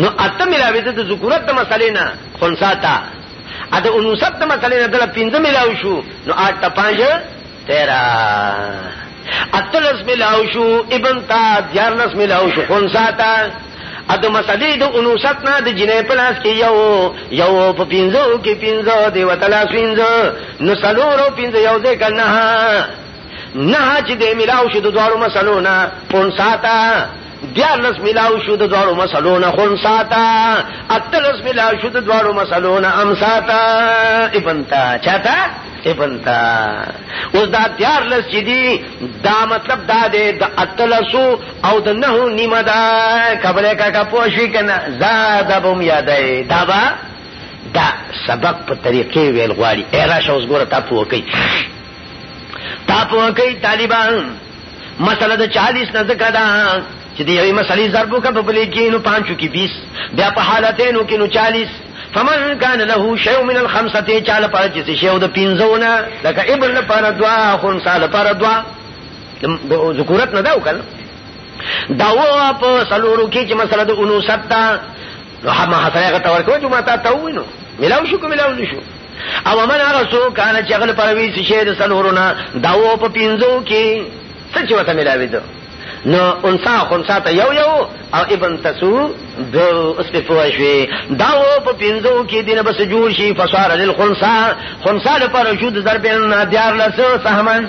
نو اته ملاوي د ذکورت د مسلې نه خنسا تا ا د انوثت د مسلې نه دله پنځه ملاو شو نو اټ ته پنځ تیرا اتلس ملاو شو ابن تا دیارلس ملاو شو خنسا تا ا د مسلې د انوثت نه د جنې په لاس کې یو یو په پنځو کې پنځو دی وتلا پنځو نو سلورو پنځو یو ځای کنه نه چې د ملاو شو د دوړو مسلو نه خنسا تا دیارلس ملاو شو د دوارو مسلو نه خونسا تا اتلس ملاو شو د دوارو مسلو نه امسا تا ابن تا چا تا ابن تا اوس دا دیارلس چې دي دا مطلب دا دی د اتلسو او د نهو نیمه دا کبله کا کا پوښی کنه زاد بم یادای دا با دا سبق په طریقې ویل غواړي اراشه اوس ګوره تاسو وکي تاسو وکي طالبان مسله د 40 نه ذکر ده چې د یوې مسلې ضرب وکړه په بلې کې نو پانچو کې 20 بیا په حالتینو کې نو 40 فمن كان له شيء من الخمسه چاله پاره چې شی او د پینځونه لکه ابن لپاره دعا خون سال لپاره دعا ذکرت نه دا وکړه دا و په سلورو کې چې مسله د انوستا نو حما حسره غته ورکو چې ما تا ته وینو ملاو شو کوم ملاو نشو او من هغه سو کان چې غل پروي چې شه د سلورنا داو په پینځو کې څه چې وته ملاوي دو نو انسا خنسا ته یو یو او ابن تسو د اس په پوه شوي داو په پینځو کې دینه بس جوړ شي فصار للخنسا خنسا لپاره شو د ضرب نه دیار لسو سهمن